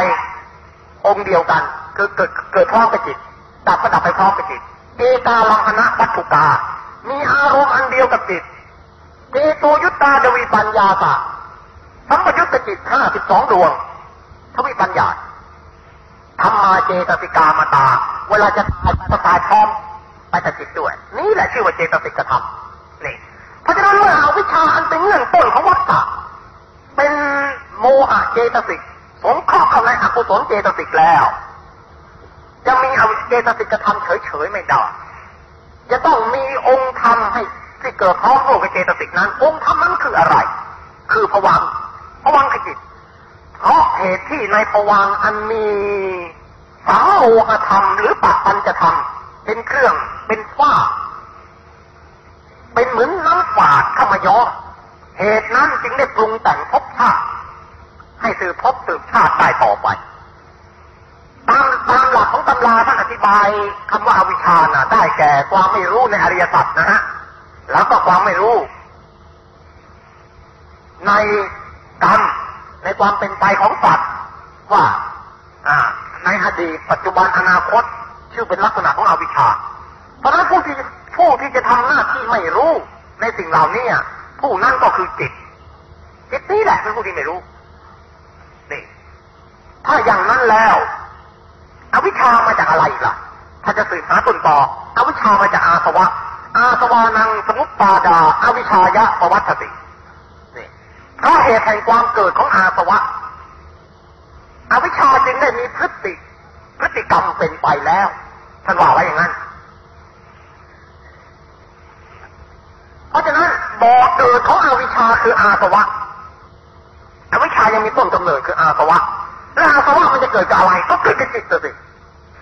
องค์เดียวกันคือเกิดเกิดพร้อมกับจิต ดับก็ดับไปพร้อมกับจิตเอกาลัมพนะวัตถุกา มีอารมณ์อันเดียวกับจิตเจโตยุตตาจวิปัญญาสะสัมปยุตตจิตห้าสิบสองดวงทวิปัญญาธรรมาเจตสิกามาตา เวลาจะตายจะตายพร้อมไปแต่จิตด้วย นี่แหละชื่อว่าเจตสิกธรรมนี่เพราะฉะนั้นเมื่อเอาวิชาอันเป็นเงื่อนต้นของวัฏฏะเป็นโมหะเจตสิก สงเคราะห์เข้าในอกุศลเจตสิกแล้ว จะมีเอาเจตสิกธรรมเฉยๆไม่ได้จะต้องมีองค์ธรรมให้ที่เกิดพร้อมโลกเจตสิกนั้น องค์ธรรมนั้นคืออะไร คือผวังผวังขจิต เพราะเหตุที่ในผวังอันมีสังโมหธรรมหรือปัจปัญจะธรรมเป็นเครื่องเป็นฝ้า เป็นเหมือนน้ำฝาดเข้ามาย้อเหตุนั้นจึงได้ปรุงแต่งภพชาติ ให้สืบภพสืบชาติได้ต่อไป ตามตามหลักของตำราท่านอธิบายคำว่าอวิชชานะได้แก่ความไม่รู้ในอริยสัจนะฮะแล้วก็ความไม่รู้ ในกรรมในความเป็นไปของสัตว์ว่าอ่าในอดีตปัจจุบันอนาคต ชื่อเป็นลักษณะของอวิชชา เพราะฉะนั้นผู้ที่ผู้ที่จะทำหน้าที่ไม่รู้ในสิ่งเหล่านี้ผู้นั้นก็คือจิตจิตนี้แหละเป็นผู้ที่ไม่รู้ ถ้าอย่างนั้นแล้วอวิชามาจากอะไรล่ะ ถ้าจะสืบหาต้นตออวิชามาจากอาสวะ อาสวานังสมุปปาดาอาวิชายะปวัตตินี่เพราะเหตุแห่งความเกิดของอาสวะ อวิชาจึงได้มีพฤติ พฤติกรรมเป็นไปแล้วท่านว่าไว้อย่างนั้น เพราะฉะนั้นบ่อเกิดของอวิชาคืออาสวะ อวิชายังมีต้นกำเนิดคืออาสวะ แล้วอาสวะมันจะเกิดกับอะไรก็เกิดกับจิตสิ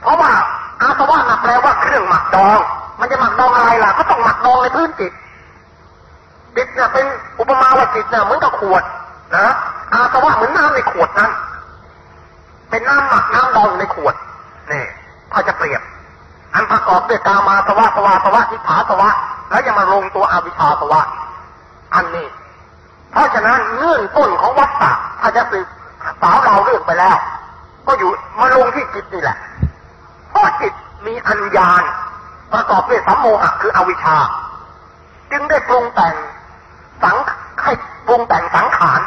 เพราะว่าอาสวะนับแปลว่าเครื่องหมักดอง มันจะหมักดองอะไรล่ะ ก็ต้องหมักดองในพื้นจิตจิตเนี่ยเป็นอุปมาว่าจิตเนี่ยเหมือนกับขวดนะอาสวะเหมือนน้ำในขวดนั้น เป็นน้ำหมักน้ำดองในขวดนี่ถ้าจะเปรียบ อันประกอบด้วยกามาสวะสวะสวะทิฏฐาสวะ แล้วยังมาลงตัวอวิชชาสวะ อันนี้ เพราะฉะนั้นเงื่อนต้นของวัฏฏะถ้าจะสืบ สาวเราเรื่องไปแล้ว ก็อยู่มาลงที่จิตนี่แหละเพราะจิตมีอัญญาณประกอบด้วยสัมโมหะคืออวิชชา จึงได้ปรุงแต่งสังให้ปรุงแต่งสังขาร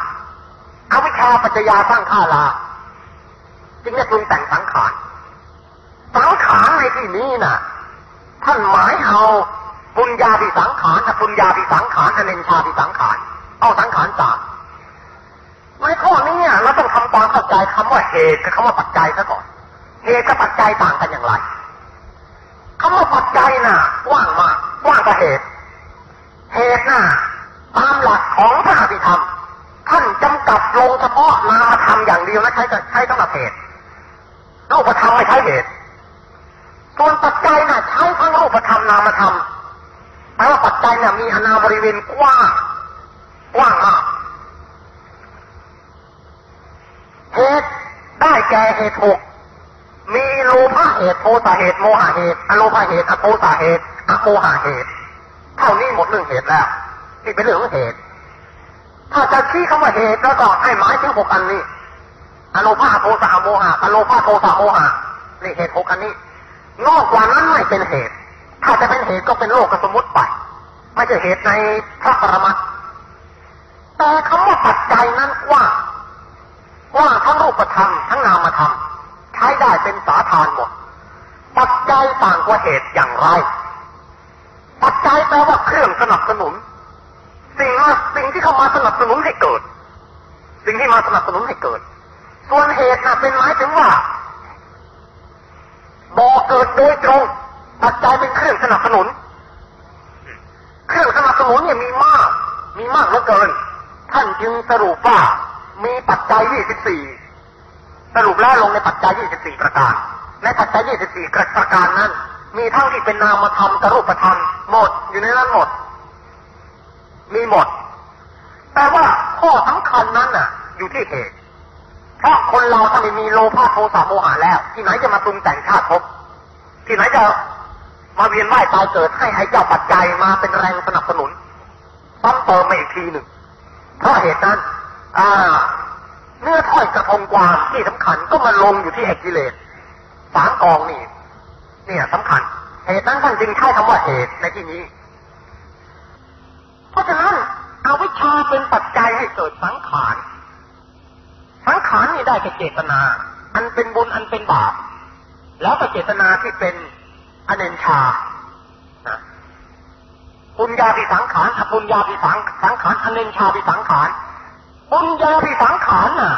อวิชชาปัจจยาสร้างข้าลา จึงได้ปรุงแต่งสังขารสังขารในที่นี้น่ะท่านหมายเอาปุญญาภิสังขารอปุญญาภิสังขารอเนญชาภิสังขารเอาสังขารสาม ในข้อนี้เราต้องทำความเข้าใจคำว่าเหตุกับคำว่าปัจจัยซะก่อน เหตุกับปัจจัยต่างกันอย่างไรคำว่าปัจจัยน่ะกว้างมากกว้างกว่าเหตุ เหตุน่ะตามหลักของพระอภิธรรม ท่านจำกัดลงเฉพาะนามธรรมอย่างเดียวและใช้ใช้สำหรับเหตุรูปธรรมไม่ใช้เหตุส่วนปัจจัยน่ะใช้ทั้งรูปธรรมนามธรรมแปลว่าปัจจัยน่ะมีอนาบริเวณกว้างกว้างมาก เหตุได้แก่เหตุหกมีโลภะเหตุโทสะเหตุโมหะเหตุอโลภะเหตุอโทสะเหตุอโมหะเหตุ เท่านี้หมดเรื่องเหตุแล้วนี่เป็นเรื่องเหตุ ถ้าจะชี้คำว่าเหตุแล้วก็ให้หมายถึงหกอันนี้อโลภะโทสะโมหะอโลภะโทสะโมหะนี่เหตุหกอันนี้ นอกกว่านั้นไม่เป็นเหตุ ถ้าจะเป็นเหตุก็เป็นโลกสมมติไปไม่ใช่เหตุในพระปรมัตถ์แต่คำว่าปัจจัยนั้นกว้าง ปธรรมทั้งนามธรรมใช้ได้เป็นสาทานหมด ปัจจัยต่างกว่าเหตุอย่างไร ปัจจัยแปลว่าเครื่องสนับสนุน สิ่งสิ่งที่เข้ามาสนับสนุนให้เกิด สิ่งที่มาสนับสนุนให้เกิด ส่วนเหตุน่ะเป็นหมายถึงว่าบ่อเกิดโดยตรง ปัจจัยเป็นเครื่องสนับสนุน เครื่องสนับสนุนเนี่ยมีมาก มีมากเหลือเกิน ท่านจึงสรุปว่ามีปัจจัย 24 สรุปแล้วลงในปัจจัย 24 ประการ ในปัจจัย 24 ประการนั้น มีทั้งที่เป็นนามธรรมกรูปธรรมหมดอยู่ในนั้นหมด มีหมด แต่ว่าข้อสำคัญนั้นน่ะ อยู่ที่เหตุ เพราะคนเราถ้าไม่มีโลภะโทสะโมหะแล้ว ที่ไหนจะมาปรุงแต่งชาติภพที่ไหนจะมาเวียนว่ายตายเกิดให้ไอ้เจ้าปัจจัยมาเป็นแรงสนับสนุนซ้ำเติมมาอีกทีหนึ่งเพราะเหตุนั้น อ่า เนื้อถ้อยกระทงกวางที่สำคัญก็มาลงอยู่ที่เอกกิเลสสามกองนี่ เนี่ยสำคัญ เหตุนั้นท่านจึงใช้คำว่าเหตุในที่นี้ เพราะฉะนั้นอาวิชชาเป็นปัจจัยให้เกิดสังขารสังขารนี่ได้แก่เจตนา อันเป็นบุญอันเป็นบาป แล้วก็เจตนาที่เป็นอเนนชานะปุญญาภิสังขารอปุญญาภิสังสังขารอเนนชาภิสังขาร ปุญญาภิสังขารน่ะ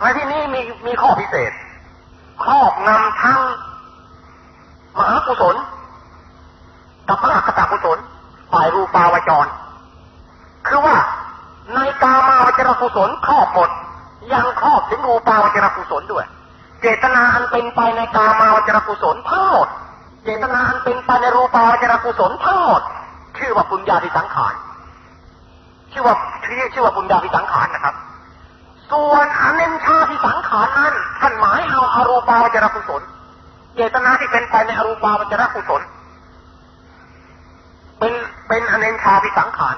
ในที่นี้มีมีข้อพิเศษ ครอบงำทั้งมหากุศลศลฝ่ายรูปาวจร คือว่าในกามาวจรกุศลครอบหมด ยังครอบถึงรูปาวจรกุศลด้วย เจตนาอันเป็นไปในกามาวจรกุศลทั้งหมด เจตนาอันเป็นไปในรูปาวจรกุศลทั้งหมด ชื่อว่าปุญญาทิสังขาร ชื่อว่า ชื่อชื่อว่าปุญญาทิสังขารนะครับ ส่วนอเนนชาทิสังขารนั้นท่านหมายเอาอารูปาวจรกุศล เจตนาที่เป็นไปในอรูปาวจรกุศล เป็นเป็นอเนนชาทิสังขาร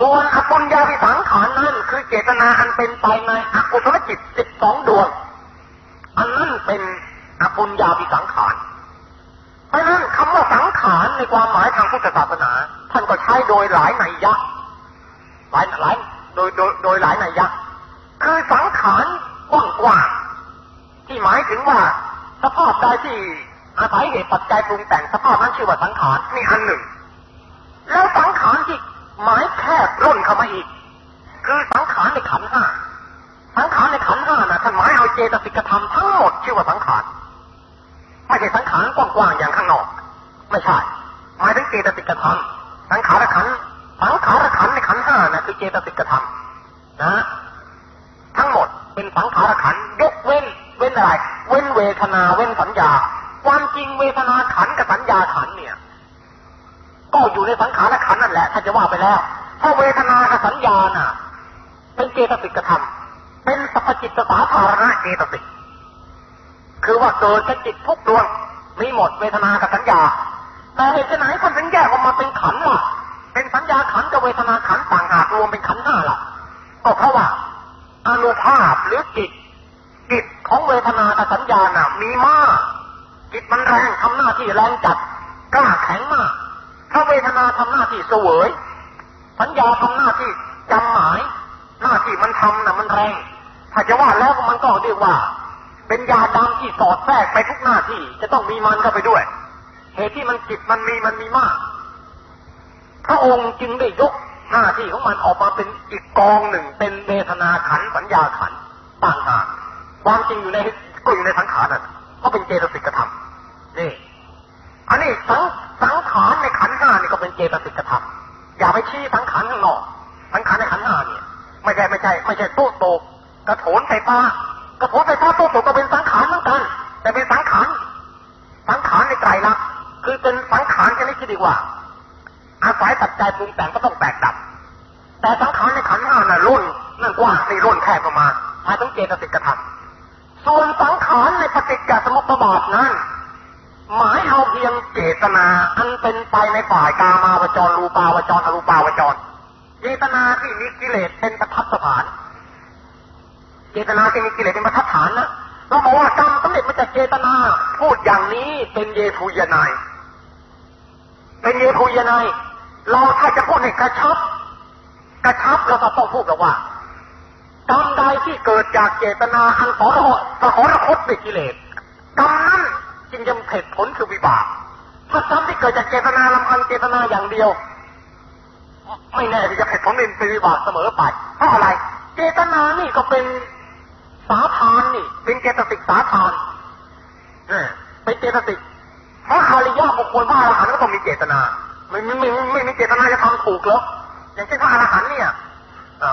ส่วนอปุญญาวิสังขารนั่นคือเจตนาอันเป็นไปในอกุศลจิตสิบสองดวง อันนั้นเป็นอปุญญาวิสังขารเพราะฉะนั้นคำว่าสังขารในความหมายทางพุทธศาสนา ท่านก็ใช้โดยหลายนัยยะ หลายหลายโดยโดยโดยหลายนัยยะ คือสังขารกว้างๆที่หมายถึงว่าสภาพใดที่อาศัยเหตุปัจจัยปรุงแต่งสภาพนั้นชื่อว่าสังขารนี่อันหนึ่ง แล้วสังขารที่หมายแคบร่นเข้ามาอีก คือสังขารในขันห้าสังขารในขันห้านะท่านหมายเอาเจตสิกธรรมทั้งหมดชื่อว่าสังขารไม่ใช่สังขารกว้างๆอย่างข้างนอก ไม่ใช่หมายถึงเจตสิกธรรมสังขารขันธ์สังขารขั นธ์ในขันธ์ห้านะคือเจตสิกธรรมนะ ทั้งหมดเป็นสังขารขันยกเว้น เว้นอะไร เว้นเวทนาเว้นสัญญา ความจริงเวทนาขันกับสัญญาขันเนี่ย ก็อยู่ในสังขารขันนั่นแหละถ้าจะว่าไปแล้วเพราะเวทนากับสัญญาน่ะ เป็นเจตสิกธรรมเป็นสัพจิตสาธารณะเจตสิกคือว่าเกิดกับจิตทุกดวงมีหมดเวทนากับสัญญาแต่เหตุไหนท่านถึงแยกออกมาเป็นขันล่ะ เป็นสัญญาขันกับเวทนาขันต่าง รวมเป็นขันธ์ห้าล่ะก็เพราะว่าอนุภาพหรือจิตจิตของเวทนากับสัญญาน่ะมีมากจิตมันแรงทำหน้าที่แรงจัดกล้าแข็งมากถ้าเวทนาทำหน้าที่เสวย สัญญาทำหน้าที่จำหมาย หน้าที่มันทำน่ะมันแรงถ้าจะว่าแล้วมันก็เรียกว่า เป็นยาดำที่สอดแทรกไปทุกหน้าที่จะต้องมีมันเข้าไปด้วย เหตุที่มันจิตมันมีมันมีมาก พระองค์จึงได้ยก หน้าที่ของมันออกมาเป็นอีกกองหนึ่ง เป็นเวทนาขันสัญญาขันต่างหากความจริงอยู่ในก็อยู่ในสังขารนั่นเพราะเป็นเจตสิกธรรมนี่อันนี้สังสังขารในขันห้านี่ก็เป็นเจตสิกธรรมอย่าไปชี้สังขารข้างนอกสังขารในขันห้าเนี่ยไม่ใช่ไม่ใช่ ไม่ใช่ตู้โตกกระโถนไฟฟ้ากระโถนไฟฟ้าตู้โตกก็เป็นสังขารเหมือนกัน แต่เป็นสังขารสังขารในไตรลักษณ์คือเป็นสังขารชนิดที่ดีกว่า อาศัยปัจจัยปรุงแต่งก็ต้องแตกดับ แต่สังขารในขันห้าน่ะรุ่นนั่นกว้างนี่รุ่นแคบประมาณหมายถึงเจตสิกธรรมส่วนสังขารในปฏิจจสมุปบาทนั้น หมายเอาเพียงเจตนาอันเป็นไปในฝ่ายกามาวจรรูปาวจรอรูปาวจร เจตนาที่มีกิเลสเป็นประทับสถาน เจตนาที่มีกิเลสเป็นประทับฐานนะเราบอกว่ากรรมสำเร็จมาจากเจตนา พูดอย่างนี้เป็นเยทูยนายเป็นเยทูยนาย เราถ้าจะพูดให้กระชับ กระชับเราก็ต้องพูดแบบว่ากรรมใดที่เกิดจากเจตนาอันสอรสหรคตด้วยกิเลสกรรมนั้นจึงยังเหตุผลคือวิบากถ้ากรรมที่เกิดจากเจตนาลำพังเจตนาอย่างเดียว ไม่แน่ที่จะเหตุผลเป็นวิบากเสมอไปเพราะอะไร เจตนานี่ก็เป็นสาทานนี่ เป็นเจตสิกสาทานเนี่ยเป็นเจตสิกเพราะอริยบุคคลพระอรหันต์ก็ต้องมีเจตนา ไม่ไม่ไม่ไม่มีเจตนาจะทำถูกหรอกอย่างเช่นพระอรหันต์เนี่ย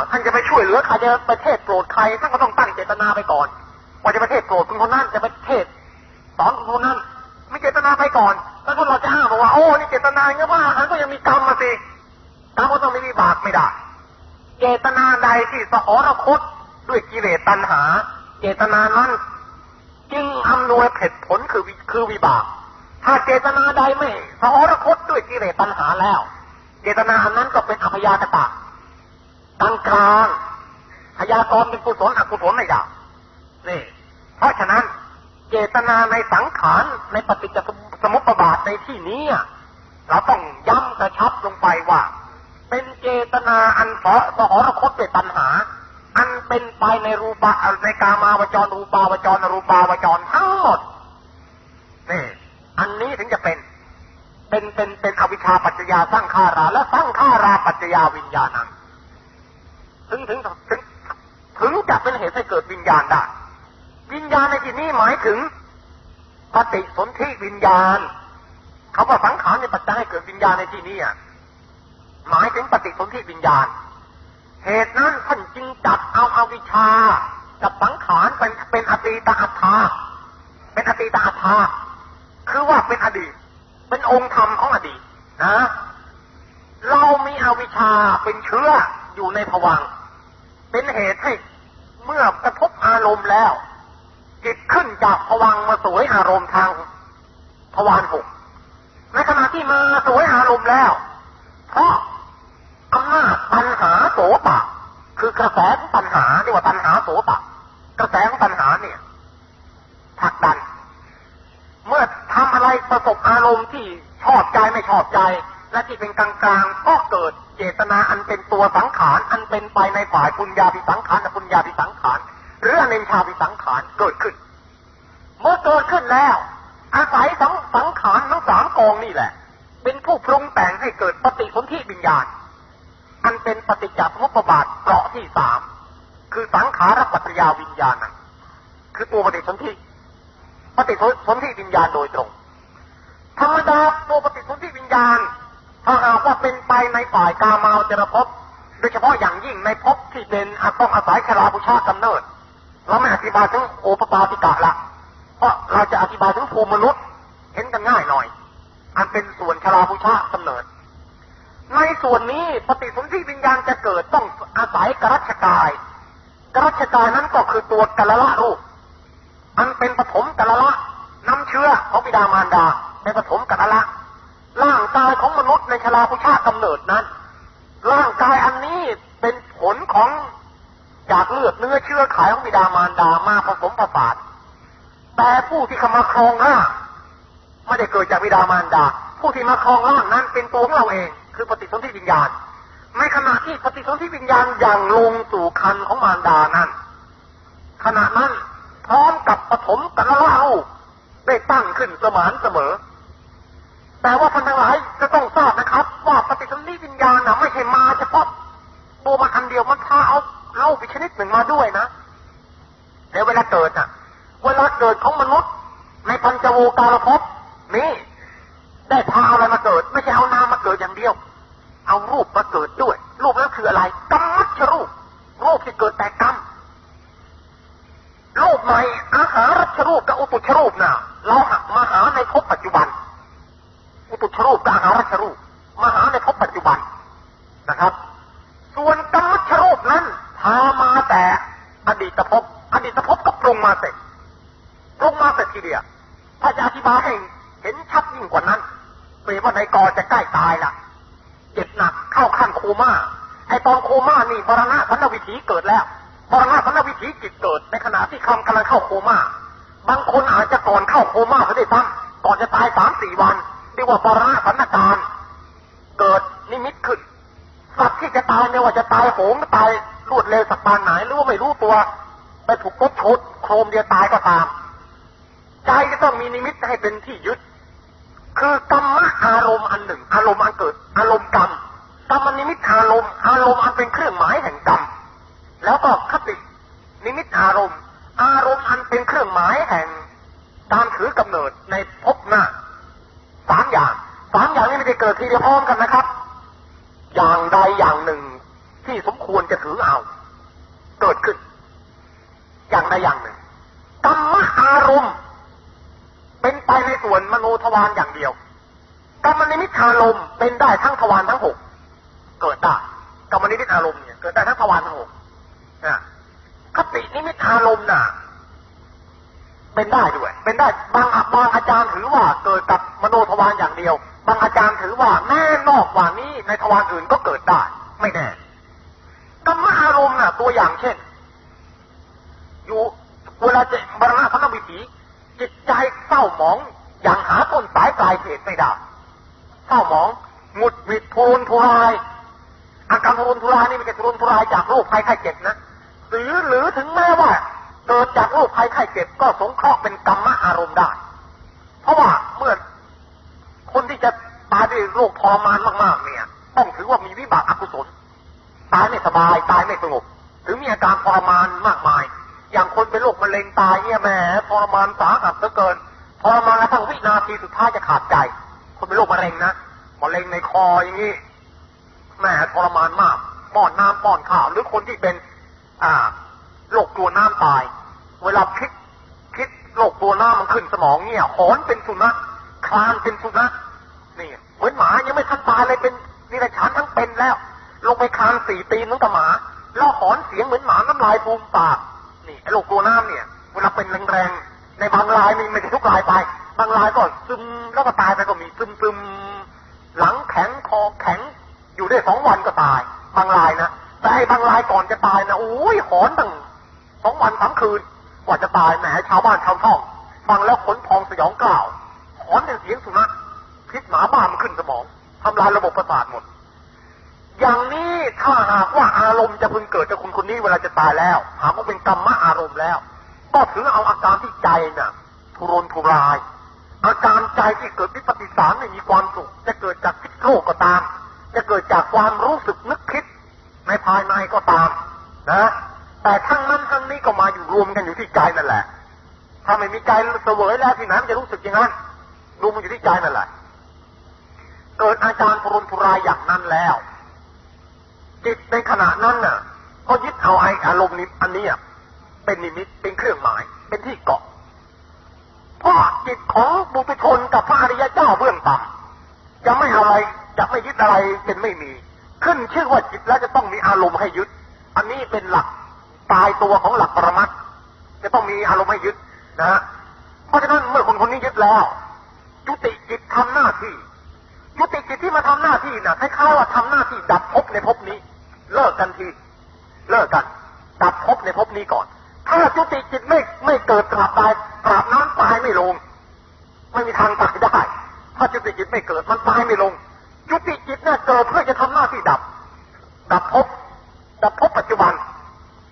ท่านจะไปช่วยเหลือใครจะไปเทศโปรดใครท่านก็ต้องตั้งเจตนาไปก่อนว่าจะไปเทศโปรดคนคนนั้นจะไปเทศสอนคนคนนั้นไม่เจตนาไปก่อนแล้วถ้าเราจะอ้างบอกว่าโอ้นี่เจตนาเงี้ยว่าอรหันต์ก็ยังมีกรรมมาสิกรรมก็ต้องมีวิบากไม่ได้เจตนาใดที่สหรคตด้วยกิเลสตัณหา เจตนานั้นจึงอำนวยเหตุผลคือคือวิบาก ถ้าเจตนาใดไม่สหรคตด้วยกิเลสตัณหาแล้ว เจตนาอันนั้นก็เป็นอภยากตะกลางกลางพยากรเป็นกุศลอกุศลไม่ได้นี่ เพราะฉะนั้นเจตนาในสังขารในปฏิจจสมุปบาทในที่นี้เราต้องย้ำกระชับลงไปว่า เป็นเจตนาอันสอสหรคตด้วยตัณหา อันเป็นไปในรูปะในกามาวจรรูปาวจรรูปาวจรทั้งหมดนี่ อันนี้ถึงจะเป็น เป็นเป็นเป็นอวิชชาปัจจยาสร้างขารา และสร้างขาราปัจจยาวิญญาณังถึงถึงถึงถึงจะเป็นเหตุให้เกิดวิญญาณได้ วิญญาณในที่นี้หมายถึงปฏิสนธิวิญญาณคำว่าสังขารในปัจจัยให้เกิดวิญญาณในที่นี้อะหมายถึงปฏิสนธิวิญญาณ เหตุนั้นท่านจึงจับเอาอาวิชชากับสังขารเป็นเป็นอตีตาอัตถาเป็นอตีตาอัตถา คือว่าเป็นอดีต เป็นองค์ธรรมของอดีตนะ เรามีอวิชชาเป็นเชื้ออยู่ในภวังค์เป็นเหตุให้เมื่อกระทบอารมณ์แล้วจิตขึ้นจากภวังค์มาสวยอารมณ์ทางภวานหกในขณะที่มาสวยอารมณ์แล้ว เพราะอำนาจปัญหาโสตะคือกระแสของปัญหาเรียกว่าปัญหาโสตะกระแสของปัญหาเนี่ยผลักดัน เมื่อทำอะไรประสบอารมณ์ที่ชอบใจไม่ชอบใจ และที่เป็นกลางๆก็เกิดเจตนาอันเป็นตัวสังขารอันเป็นไปในฝ่ายปุญญาภิสังขารและปุญญาภิสังขารหรืออเนชาภิสังขารเกิดขึ้น เมื่อเกิดขึ้นแล้ว อาศัยสังสังขารทั้งสามกองนี่แหละ เป็นผู้ปรุงแต่งให้เกิดปฏิสนธิวิญญาณ อันเป็นปฏิจจสมุปบาทเกราะที่สามคือสังขารปัจจยาวิญญาณคือตัวปฏิสนธิ ปฏิสนธิวิญญาณโดยตรง ธรรมดาตัวปฏิสนธิวิญญาณ ถ้าหากว่าเป็นไปในฝ่ายกามาวจรภพโดยเฉพาะอย่างยิ่งในภพที่เป็นอาต้องอาศัยคราบุชากำเนิด เราไม่อธิบายถึงโอปปาติกะละ เพราะเราจะอธิบายถึงภูมิมนุษย์เห็นกันง่ายหน่อย อันเป็นส่วนคราบุชากำเนิด ในส่วนนี้ปฏิสนธิวิญญาณจะเกิดต้องอาศัยกรัชกายกรัชกายนั้นก็คือตัวกะลละรูป อันเป็นปฐมกะละละน้ำเชื้อของบิดามารดาเป็นปฐมกะละละร่างกายของมนุษย์ในชราพุชากำเนิดนั้น ร่างกายอันนี้เป็นผลของจากเลือดเนื้อเชื้อไขของบิดามารดามาผสมประสานแต่ผู้ที่เข้ามาครองร่างไม่ได้เกิดจากบิดามารดา ผู้ที่มาครองร่างนั้นเป็นตัวของเราเอง คือปฏิสนธิวิญญาณ ในขณะที่ปฏิสนธิวิญญาณอย่างลงสู่คันของมารดานั้น ขณะนั้น พร้อมกับปฐมกันละลูกได้ตั้งขึ้นสมานเสมอ แต่ว่าท่านทั้งหลายจะต้องทราบนะครับ ว่าปฏิสนธิวิญญาณนะไม่ใช่มาเฉพาะตัวมันอันเดียวมันพาเอาเล่าไปชนิดหนึ่งมาด้วยนะในเวลาเกิดอะ เวลาเกิดของมนุษย์ ในพันจโวการภพนี่ได้พาอะไรมาเกิด ไม่ใช่เอานามมาเกิดอย่างเดียว เอารูปมาเกิดด้วย รูปนั้นคืออะไรกรรมัชรูปที่เกิดแต่กรรม รูปใหม่อาหารัชรูปกับ อุตุชรูปน่ะเราหักมาหาในภพปัจจุบัน อุตุชรูปกับอาหารัชรูปมาหาในภพปัจจุบันนะครับ ส่วนกรรมชรูปนั้นพามาแต่อดีตภพอดีตภพก็ปรุงมาเสร็จปรุงมาเสร็จทีเดียวถ้าจะอธิบายให้เห็นชัดยิ่งกว่านั้นเปรียบว่าในกอจะใกล้ตายละเจ็บหนักเข้าขั้นโคม่าไอตอนโคม่านี่มรณะพันธวิถีเกิดแล้วมรณะพันธวิถีจิตเกิดในขณะที่คำกำลังเข้าโคม่า บางคนอาจจะก่อนเข้าโคม่าเขาได้ซ้ำก่อนจะตายสามสี่วันเรียกว่าปราสันธการเกิดนิมิตขึ้นสัตว์ที่จะตายไม่ว่าจะตายโหงตายรวดเร็วสักปานไหนหรือว่าไม่รู้ตัวไปถูกรถชดโครมเดียวตายก็ตามใจจะต้องมีนิมิตให้เป็นที่ยึด คือกรรมอารมณ์อันหนึ่ง อารมณ์อันเกิด อารมณ์กรรมกรรมนิมิตอารมณ์ อารมณ์อันเป็นเครื่องหมายแห่งกรรม แล้วก็คติ นิมิตอารมณ์ อารมณ์อันเป็นเครื่องหมายแห่งการถือกำเนิดในภพหน้าสามอย่างสามอย่างนี้ไม่ได้เกิดทีเดียวพร้อมกันนะครับ อย่างใดอย่างหนึ่งที่สมควรจะถือเอา เกิดขึ้น อย่างใดอย่างหนึ่งกรรมอารมณ์ เป็นไปในส่วนมโนทวารอย่างเดียวกรรมนิมิตอารมณ์เป็นได้ทั้งทวารทั้งหกเกิดได้กรรมนิมิตอารมณ์เนี่ยเกิดได้ทั้งทวารทั้งหกนะคตินิมิตอารมณ์น่ะ เป็นได้ด้วย เป็นได้บางบางอาจารย์ถือว่าเกิดกับมโนทวารอย่างเดียว บางอาจารย์ถือว่าแม่นอกกว่านี้ในทวารอื่นก็เกิดได้ ไม่แน่กรรมอารมณ์น่ะ ตัวอย่างเช่น อยู่เวลาจะบรณะพันธวิถีจิตใจเศร้าหมองอย่างหาต้นสายปลายเหตุไม่ได้เศร้าหมองหงุดหงิดทุรนทุราย อาการทุรนทุรายนี่ม่ใช่ทุรนทุรายจากโรคภัยไข้เจ็บนะหรือหรือถึงแม้ว่าเกิดจากโรคภัยไข้เจ็บก็สงเคราะห์เป็นกรรมอารมณ์ได้ เพราะว่าเมื่อคนที่จะตายด้วยโรคทรมานมากๆ เนี่ย ต้องถือว่ามีวิบากอกุศลตายไม่สบายตายไม่สงบหรือมีอาการทรมานมากมาย อย่างคนเป็นโรคมะเร็งตายเนี่ยแหมทรมานสาหัสเหลือเกิน ทรมานกระทั่งวินาทีสุดท้ายจะขาดใจ คนเป็นโรคมะเร็งนะมะเร็งในคออย่างนี้แม่ทรมานมากป้อนน้ำป้อนข้าวหรือคนที่เป็น อ่าโรคตัวน้ำตาย เวลาพิษพิษโรคตัวน้ำมันขึ้นสมองเนี่ยหอนเป็นสุนัขคลานเป็นสุนัขนี่เหมือนหมายังไม่ทันตายเลยเป็นนิรชานทั้งเป็นแล้ว ลงไปคลานสี่ตีนนึงกับหมา แล้วหอนเสียงเหมือนหมาน้ำลายฟูมปากนี่ไอ้โรคตัวน้ำเนี่ย เวลาเป็นแรงๆ ในบางรายมีไม่ใช่ทุกรายไป บางรายก็ซึมแล้วก็ตายไปก็มีซึมซึมหลังแข็งคอแข็ง อยู่ได้สองวันก็ตาย บางรายนะแต่ไอ้บางรายก่อนจะตายนะโอ้ยหอนตั้งสองวันสามคืนกว่าจะตายแหมชาวบ้านชาวช่องฟังแล้วขนพองสยองกล่าวหอนเป็นเสียงสุนัขพิษหมาบ้ามันขึ้นสมองทำลายระบบประสาทหมด อย่างนี้ถ้าหากว่าอารมณ์จะพึงเกิดกับคุณคนนี้เวลาจะตายแล้ว หากว่าเป็นกรรมะอารมณ์แล้ว ก็ถือเอาอาการที่ใจน่ะ ทุรนทุราย อาการใจที่เกิดวิปฏิสารไม่มีความสุข จะเกิดจากพิษโลกก็ตาม จะเกิดจากความรู้สึกนึกคิด ในภายในก็ตาม นะ แต่ทั้งนั้นทั้งนี้ก็มาอยู่รวมกันอยู่ที่ใจนั่นแหละ ถ้าไม่มีใจเสวยแล้วที่ไหนมันจะรู้สึกอย่างนั้นรวมมันอยู่ที่ใจนั่นแหละ เกิดอาการทุรนทุรายอย่างนั้นแล้วจิตในขณะนั้นน่ะ ก็ยึดเอาไออารมณ์นี้อันนี้ เป็นนิมิตเป็นเครื่องหมาย เป็นที่เกาะเพราะจิตของบุตุชนกับพระอริยเจ้าเบื้องต่ำจะไม่อะไรจะไม่ยึดอะไรเป็นไม่มี ขึ้นชื่อว่าจิตแล้วจะต้องมีอารมณ์ให้ยึด อันนี้เป็นหลักตายตัวของหลักปรมัตถ์จะต้องมีอารมณ์ให้ยึดนะฮะเพราะฉะนั้นเมื่อคนคนนี้ยึดแล้วจุติจิตทำหน้าที่จุติจิตที่มาทำหน้าที่น่ะคล้ายๆว่าทำหน้าที่ดับภพในภพนี้ เลิกกันที เลิกกัน ดับภพในภพนี้ก่อน ถ้าจุติจิตไม่ไม่เกิดตราบใดตราบนั้นตายไม่ลง ไม่มีทางตายได้ ถ้าจุติจิตไม่เกิดมันตายไม่ลง จุติจิตเนี่ยเกิดเพื่อจะทำหน้าที่ดับ ดับภพดับภพปัจจุบัน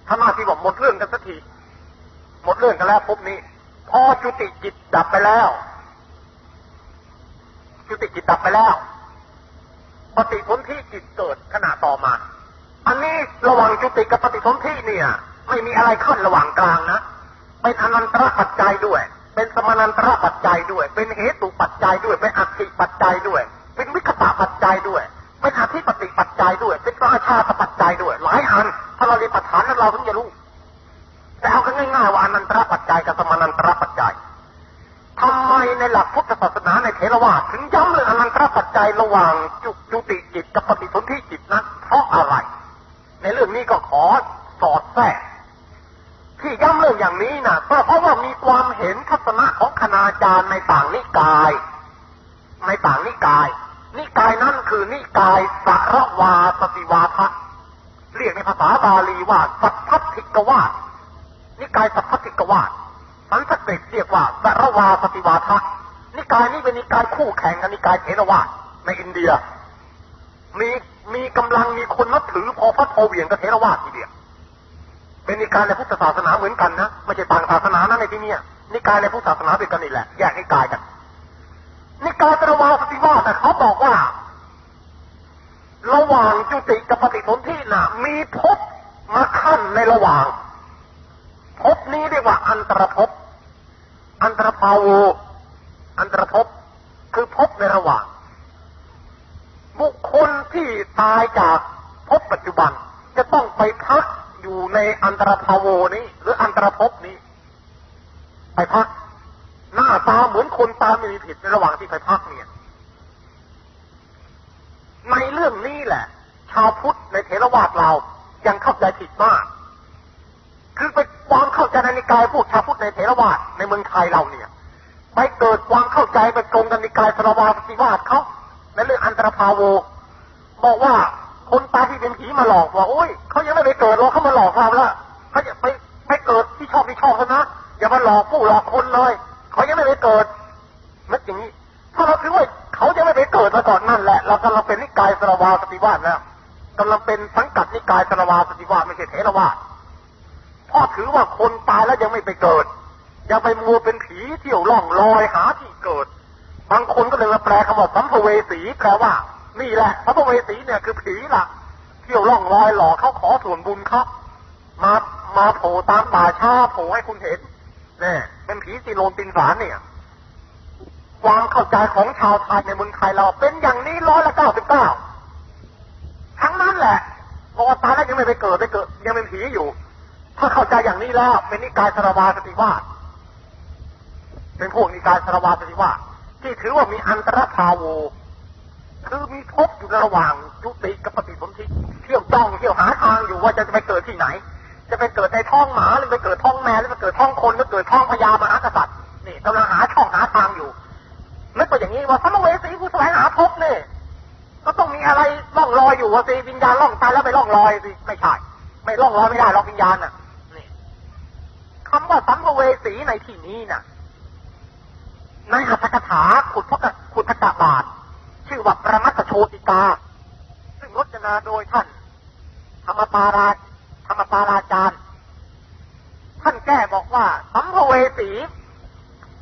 ทำหน้าที่บอกหมดเรื่องกันสักทีหมดเรื่องกันแล้วภพนี้ พอจุติจิตดับไปแล้ว จุติจิตดับไปแล้วปฏิสนธิจิตเกิดขณะต่อมา อันนี้ระหว่างจุติกับปฏิสนธิเนี่ย ไม่มีอะไรขั้นระหว่างกลางนะ เป็นอนันตรปัจจัยด้วย เป็นสมานันตรปัจจัยด้วย เป็นเหตุปัจจัยด้วย เป็นอัติปัจจัยด้วย เป็นวิคตาปัจจัยด้วย เป็นอธิปติปัจจัยด้วย เป็นราชาปัจจัยด้วย หลายอันถ้าเราเรียนปัจฐานนั้นเราถึงจะรู้ แต่เอากันง่ายๆว่าอนันตรปัจจัยกับสมานันตรปัจจัยทำไมในหลักพุทธศาสนาในเทรวาสถึงย้ำเรื่องอนันตรปัจจัยระหว่างจุจุติจิตกับปฏิสนธิจิตนั้นเพราะอะไร ในเรื่องนี้ก็ขอสอดแทรก ที่ย้ำเรื่องอย่างนี้นะก็เพราะว่ามีความเห็นทัศนะของคณาจารย์ในต่างนิกาย ในต่างนิกาย นิกายนั้นคือนิกายสรวาสติวาทะเรียกในภาษาบาลีว่าสัพพติกวาสนิกายสัพพติกวาสสันสกฤตเรียกว่าสรวาสติวาทะนิกายนี้เป็นนิกายคู่แข่งกับนิกายเทรวาสในอินเดีย มีมีกำลังมีคนนับถือพอพัดพอเวียงกับเทรวาสทีเดียว เป็นนิกายในพุทธศาสนาเหมือนกันนะไม่ใช่ต่างศาสนานะในที่นี้นิกายในพุทธศาสนาเป็นกันนี่แหละแยกนิกายกันนิกายตรวาสติวาแต่เขาบอกว่า ระหว่างจุติกับปฏิสนธิน่ะ มีภพมาขั้นในระหว่างภพนี้เรียกว่าอันตรภพอันตรภาโวอันตรภพคือภพในระหว่าง บุคคลที่ตายจากภพปัจจุบันจะต้องไปพัก อยู่ในอันตรภาโวนี้ หรืออันตรภพนี้ ไปพัก หน้าตาเหมือนคนตาไม่มีผิดในระหว่างที่ไปพักเนี่ย ในเรื่องนี้แหละ ชาวพุทธในเทรวาสเรายังเข้าใจผิดมาก คือไปความเข้าใจในนิกายพวกชาวพุทธในเทรวาสในเมืองไทยเราเนี่ย ไปเกิดความเข้าใจไปตรงกันนิกายสรวาสติวาสเขาในเรื่องอันตรภาโวบอกว่า คนตายที่เป็นผีมาหลอกว่าโอ้ยเขายังไม่ไปเกิดหรอกเขามาหลอกเราล้วเขาจะไปไปเกิดที่ชอบที่ชอบเขานะอย่ามาหลอกผู้หลอกคนเลยเขายังไม่ไปเกิดนักอย่างนี้ถ้าเราถือว่าเขาจะไม่ไปเกิดมาก่อนนั่นแหละ เรากำลังเป็นนิกายสรวาสติวาสแล้วกำลังเป็นสังกัดนิกายสรวาสติวาสไม่ใช่เทรวาสเพราะถือว่าคนตายแล้วยังไม่ไปเกิด ยังไปมัวเป็นผีเที่ยวล่องลอยหาที่เกิด บางคนก็เลยมาแปลคำว่าสัมภเวสีแปลว่า นี่แหละสัมภเวสีเนี่ยคือผีล่ะเที่ยวล่องลอยหลอกเขาขอส่วนบุญเขามามาโผล่ตามป่าชาโผล่ให้คุณเห็นเนี่ยเป็นผีสีโลนตินสารเนี่ยความเข้าใจของชาวไทยในเมืองไทยเราเป็นอย่างนี้ร้อยละเก้าสิบเก้าทั้งนั้นแหละพอตายแล้วยังไม่ไปเกิดไปเกิด ยังเป็นผีอยู่ ถ้าเข้าใจอย่างนี้แล้วเป็นนิกายสรวาสติวาสเป็นพวกนิกายสรวาสติวาสที่ถือว่ามีอันตรพาโว คือมีภพอยู่ในระหว่างจุติกับปฏิสนธิเที่ยวจ้องเที่ยวหาทางอยู่ว่าจะไปเกิดที่ไหน จะไปเกิดในท้องหมาหรือไปเกิดท้องแมวหรือไปเกิดท้องคนหรือเกิดท้องพญามหากษัตริย์นี่กำลังหาช่องหาทางอยู่นึกไปอย่างนี้ว่าสัมเวสีผู้แสวงหาภพเนี่ยก็ต้องมีอะไรล่องลอยอยู่ว่าสิวิญญาณล่องตายแล้วไปล่องลอยสิไม่ใช่ไม่ล่องลอยไม่ได้หรอกวิญญาณน่ะนี่คำว่าสัมภเวสีในที่นี้น่ะในอัตถกถาขุดพกขุดพกบาท ชื่อว่าประมัตโชติกา ซึ่งรจนาโดยท่าน ธรรมปาราธรรมปาราจารย์ ท่านแก้บอกว่าสัมภเวสี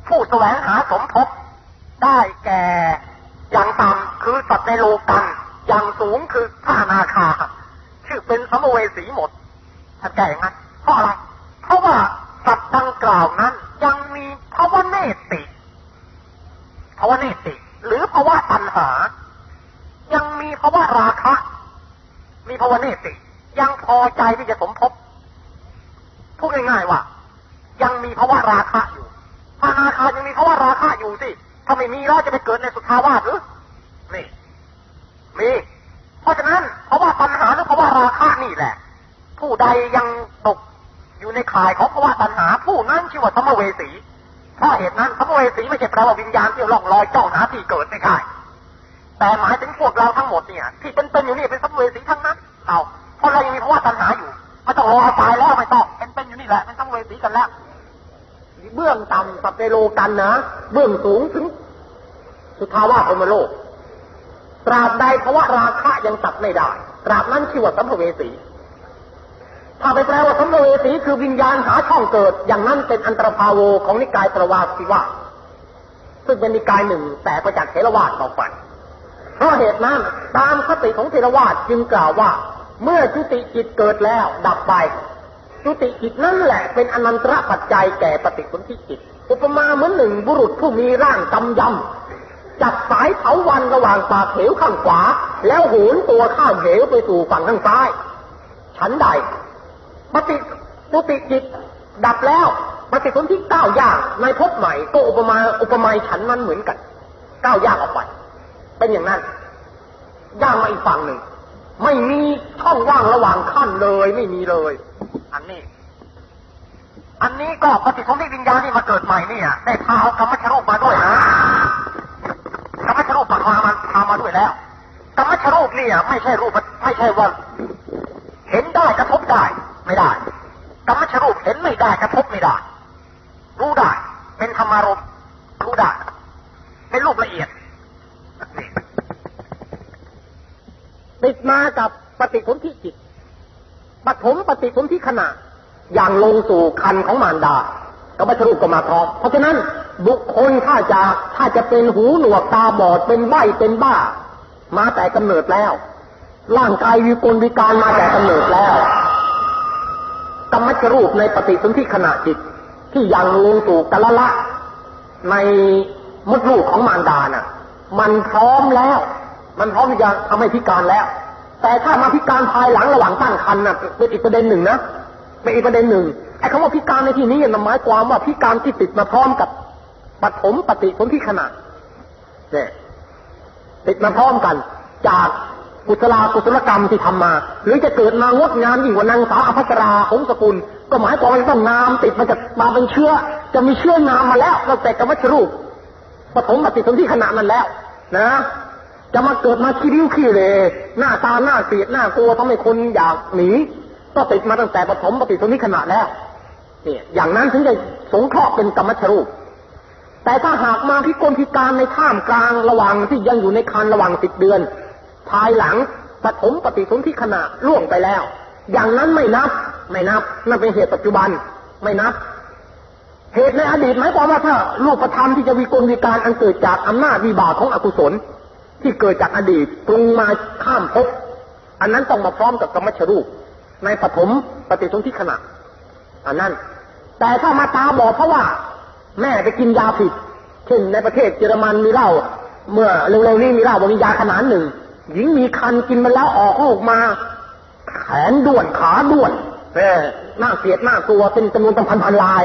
ผู้แสวงหาสมภพได้แก่อย่างต่ำคือสัตว์ในโลกันอย่างสูงคือข้านาคา ชื่อเป็นสัมภเวสีหมดท่านแก้อย่างนั้นเพราะอะไรเพราะว่าสัตว์ดังกล่าวนั้น ยังมีภาวะเนติภาวะเนติ หรือภาวะตัณหา ยังมีภาวะราคะ มีภาวะเนติ ยังพอใจที่จะสมภพพูดง่ายๆว่า ยังมีภาวะราคะอยู่ถ้าราคายังมีภาวะราคะอยู่สิถ้าไม่มีแล้วจะไปเกิดในสุทาวาสหรือนี่มีเพราะฉะนั้นภาวะตัณหาหรือภาวะราคะนี่แหละ ผู้ใดยังตกอยู่ในข่ายของภาวะตัณหา ผู้นั้นชื่อว่าสมเวสี เพราะเหตุนั้นสัมภเวสีไม่ใช่แปลว่าวิญญาณที่ล่องลอยจ้องหาที่เกิดไม่ใช่แต่หมายถึงพวกเราทั้งหมดเนี่ย ที่เป็นเป็นอยู่นี่เป็นสัมภเวสีทั้งนั้นเอาเพราะเรายังมีภาวะตัณหาอยู่ไม่ต้องรอตายแล้วไม่ต้องเป็นเป็นอยู่นี่แหละเป็นสัมภเวสีกันแล้วเบื้องต่ำสัพเปโลกันนะเบื้องสูงถึงสุทาวาสอมโลกตราบใดภาวะราคะยังตัดไม่ได้ ตราบนั้นชื่อว่าสัมภเวสี ถ้าไปแปลว่าสัมภเวสีคือวิญญาณหาช่องเกิด อย่างนั้นเป็นอันตรพาโวของนิกายตรวาสิวาซึ่งเป็นนิกายหนึ่งแต่ประจักเทรวาสต่อไปเพราะเหตุนั้นตามคติของเทรวาสจึงกล่าวว่า เมื่อจุติจิตเกิดแล้วดับไป จุติจิตนั่นแหละเป็นอนันตระปัจจัยแก่ปฏิสนธิจิต อุปมาเหมือนหนึ่งบุรุษผู้มีร่างกำยำจับสายเถาวันระหว่างปากเหวข้างขวา แล้วโหนตัวข้ามเหวไปสู่ฝั่งข้างซ้าย ฉันใด ปฏิจุติจิตดับแล้วปฏิสนธิก้าวย่างในภพใหม่ ก็อุปมาอุปมาฉันนั้นเหมือนกันก้าวย่างออกไปเป็นอย่างนั้นย่างมาอีกฝั่งหนึ่งไม่มีช่องว่างระหว่างขั้นเลยไม่มีเลย อันนี้ อันนี้ก็ปฏิสนธิวิญญาณที่มาเกิดใหม่เนี่ย ได้พาเอากรรมชรูปมาด้วยนะกรรมชรูปมาพามาพามาด้วยแล้วกรรมชรูปเนี่ย ไม่ใช่รูปไม่ใช่ว่า เห็นได้กระทบได้ ไม่ได้กรรมชรูปเห็นไม่ได้กระทบไม่ได้ รู้ได้ เป็นธรรมารมรู้ได้ เป็นรูปละเอียดติดมากับปฏิสนธิจิตปฐมปฏิสนธิขณะ อย่างลงสู่คันของมารดากรรมชรูปก็มาพร้อมเพราะฉะนั้นบุคคลถ้าจะถ้าจะเป็นหูหนวกตาบอดเป็นใบเป็นบ้า มาแต่กำเนิดแล้ว ร่างกายวิกลวิการมาแต่กำเนิดแล้ว กรรมชรูปในปฏิสนธิขณะจิต ที่ยังลงสู่กะละละ ในมดลูกของมารดาน่ะ มันพร้อมแล้ว มันพร้อมที่จะทำให้พิการแล้ว แต่ถ้ามาพิการภายหลังระหว่างตั้งครรภ์น่ะเป็นอีกประเด็นหนึ่งนะเป็นอีกประเด็นหนึ่งไอ้คำว่าพิการในที่นี้หมายความว่าพิการที่ติดมาพร้อมกับปฐมปฏิสนธิขณะเนี่ยติดมาพร้อมกันจาก กุศลากุศลกรรมที่ทำมา หรือจะเกิดมางดงามยิ่งกว่านางสาวอภัสราของสกุล ก็หมายความว่าต้องงามติดมาจากมาเป็นเชื้อ จะมีเชื้องามมาแล้วตั้งแต่กรรมชรูปปฐมปฏิสนธิขณะนั้นแล้ว นะ จะมาเกิดมาขี้ริ้วขี้เลย หน้าตาหน้าเสียดหน้ากลัวทำให้คนอยากหนีก็ติดมาตั้งแต่ปฐมปฏิสนธิขณะแล้วเนี่ยอย่างนั้นถึงจะสงเคราะห์เป็นกรรมชรูปแต่ถ้าหากมาพิกลพิการในท่ามกลางระหว่างที่ยังอยู่ในคันระหว่างสิบเดือน ภายหลังปฐมปฏิสนธิขณะล่วงไปแล้ว อย่างนั้นไม่นับ ไม่นับ นั่นเป็นเหตุปัจจุบัน ไม่นับ เหตุในอดีตหมายความว่าถ้ารูปธรรมที่จะวิกลวิการอันเกิดจากอำนาจวิบากของอกุศล ที่เกิดจากอดีตปรุงมาข้ามภพอันนั้นต้องมาพร้อมกับกรรมชรูป ในปฐมปฏิสนธิขณะ อันนั้น แต่ถ้ามาตาบอดเพราะว่า แม่ไปกินยาผิด เช่นในประเทศเยอรมันมีเหล้าเมื่อเร็วๆนี้มีเหล้าบริยาขนาดหนึ่ง หญิงมีคันกินมาแล้วออกลูกมา แขนด้วนขาด้วนเออหน้าเสียดหน้ากลัวเป็นจำนวนตั้งพันพันลาย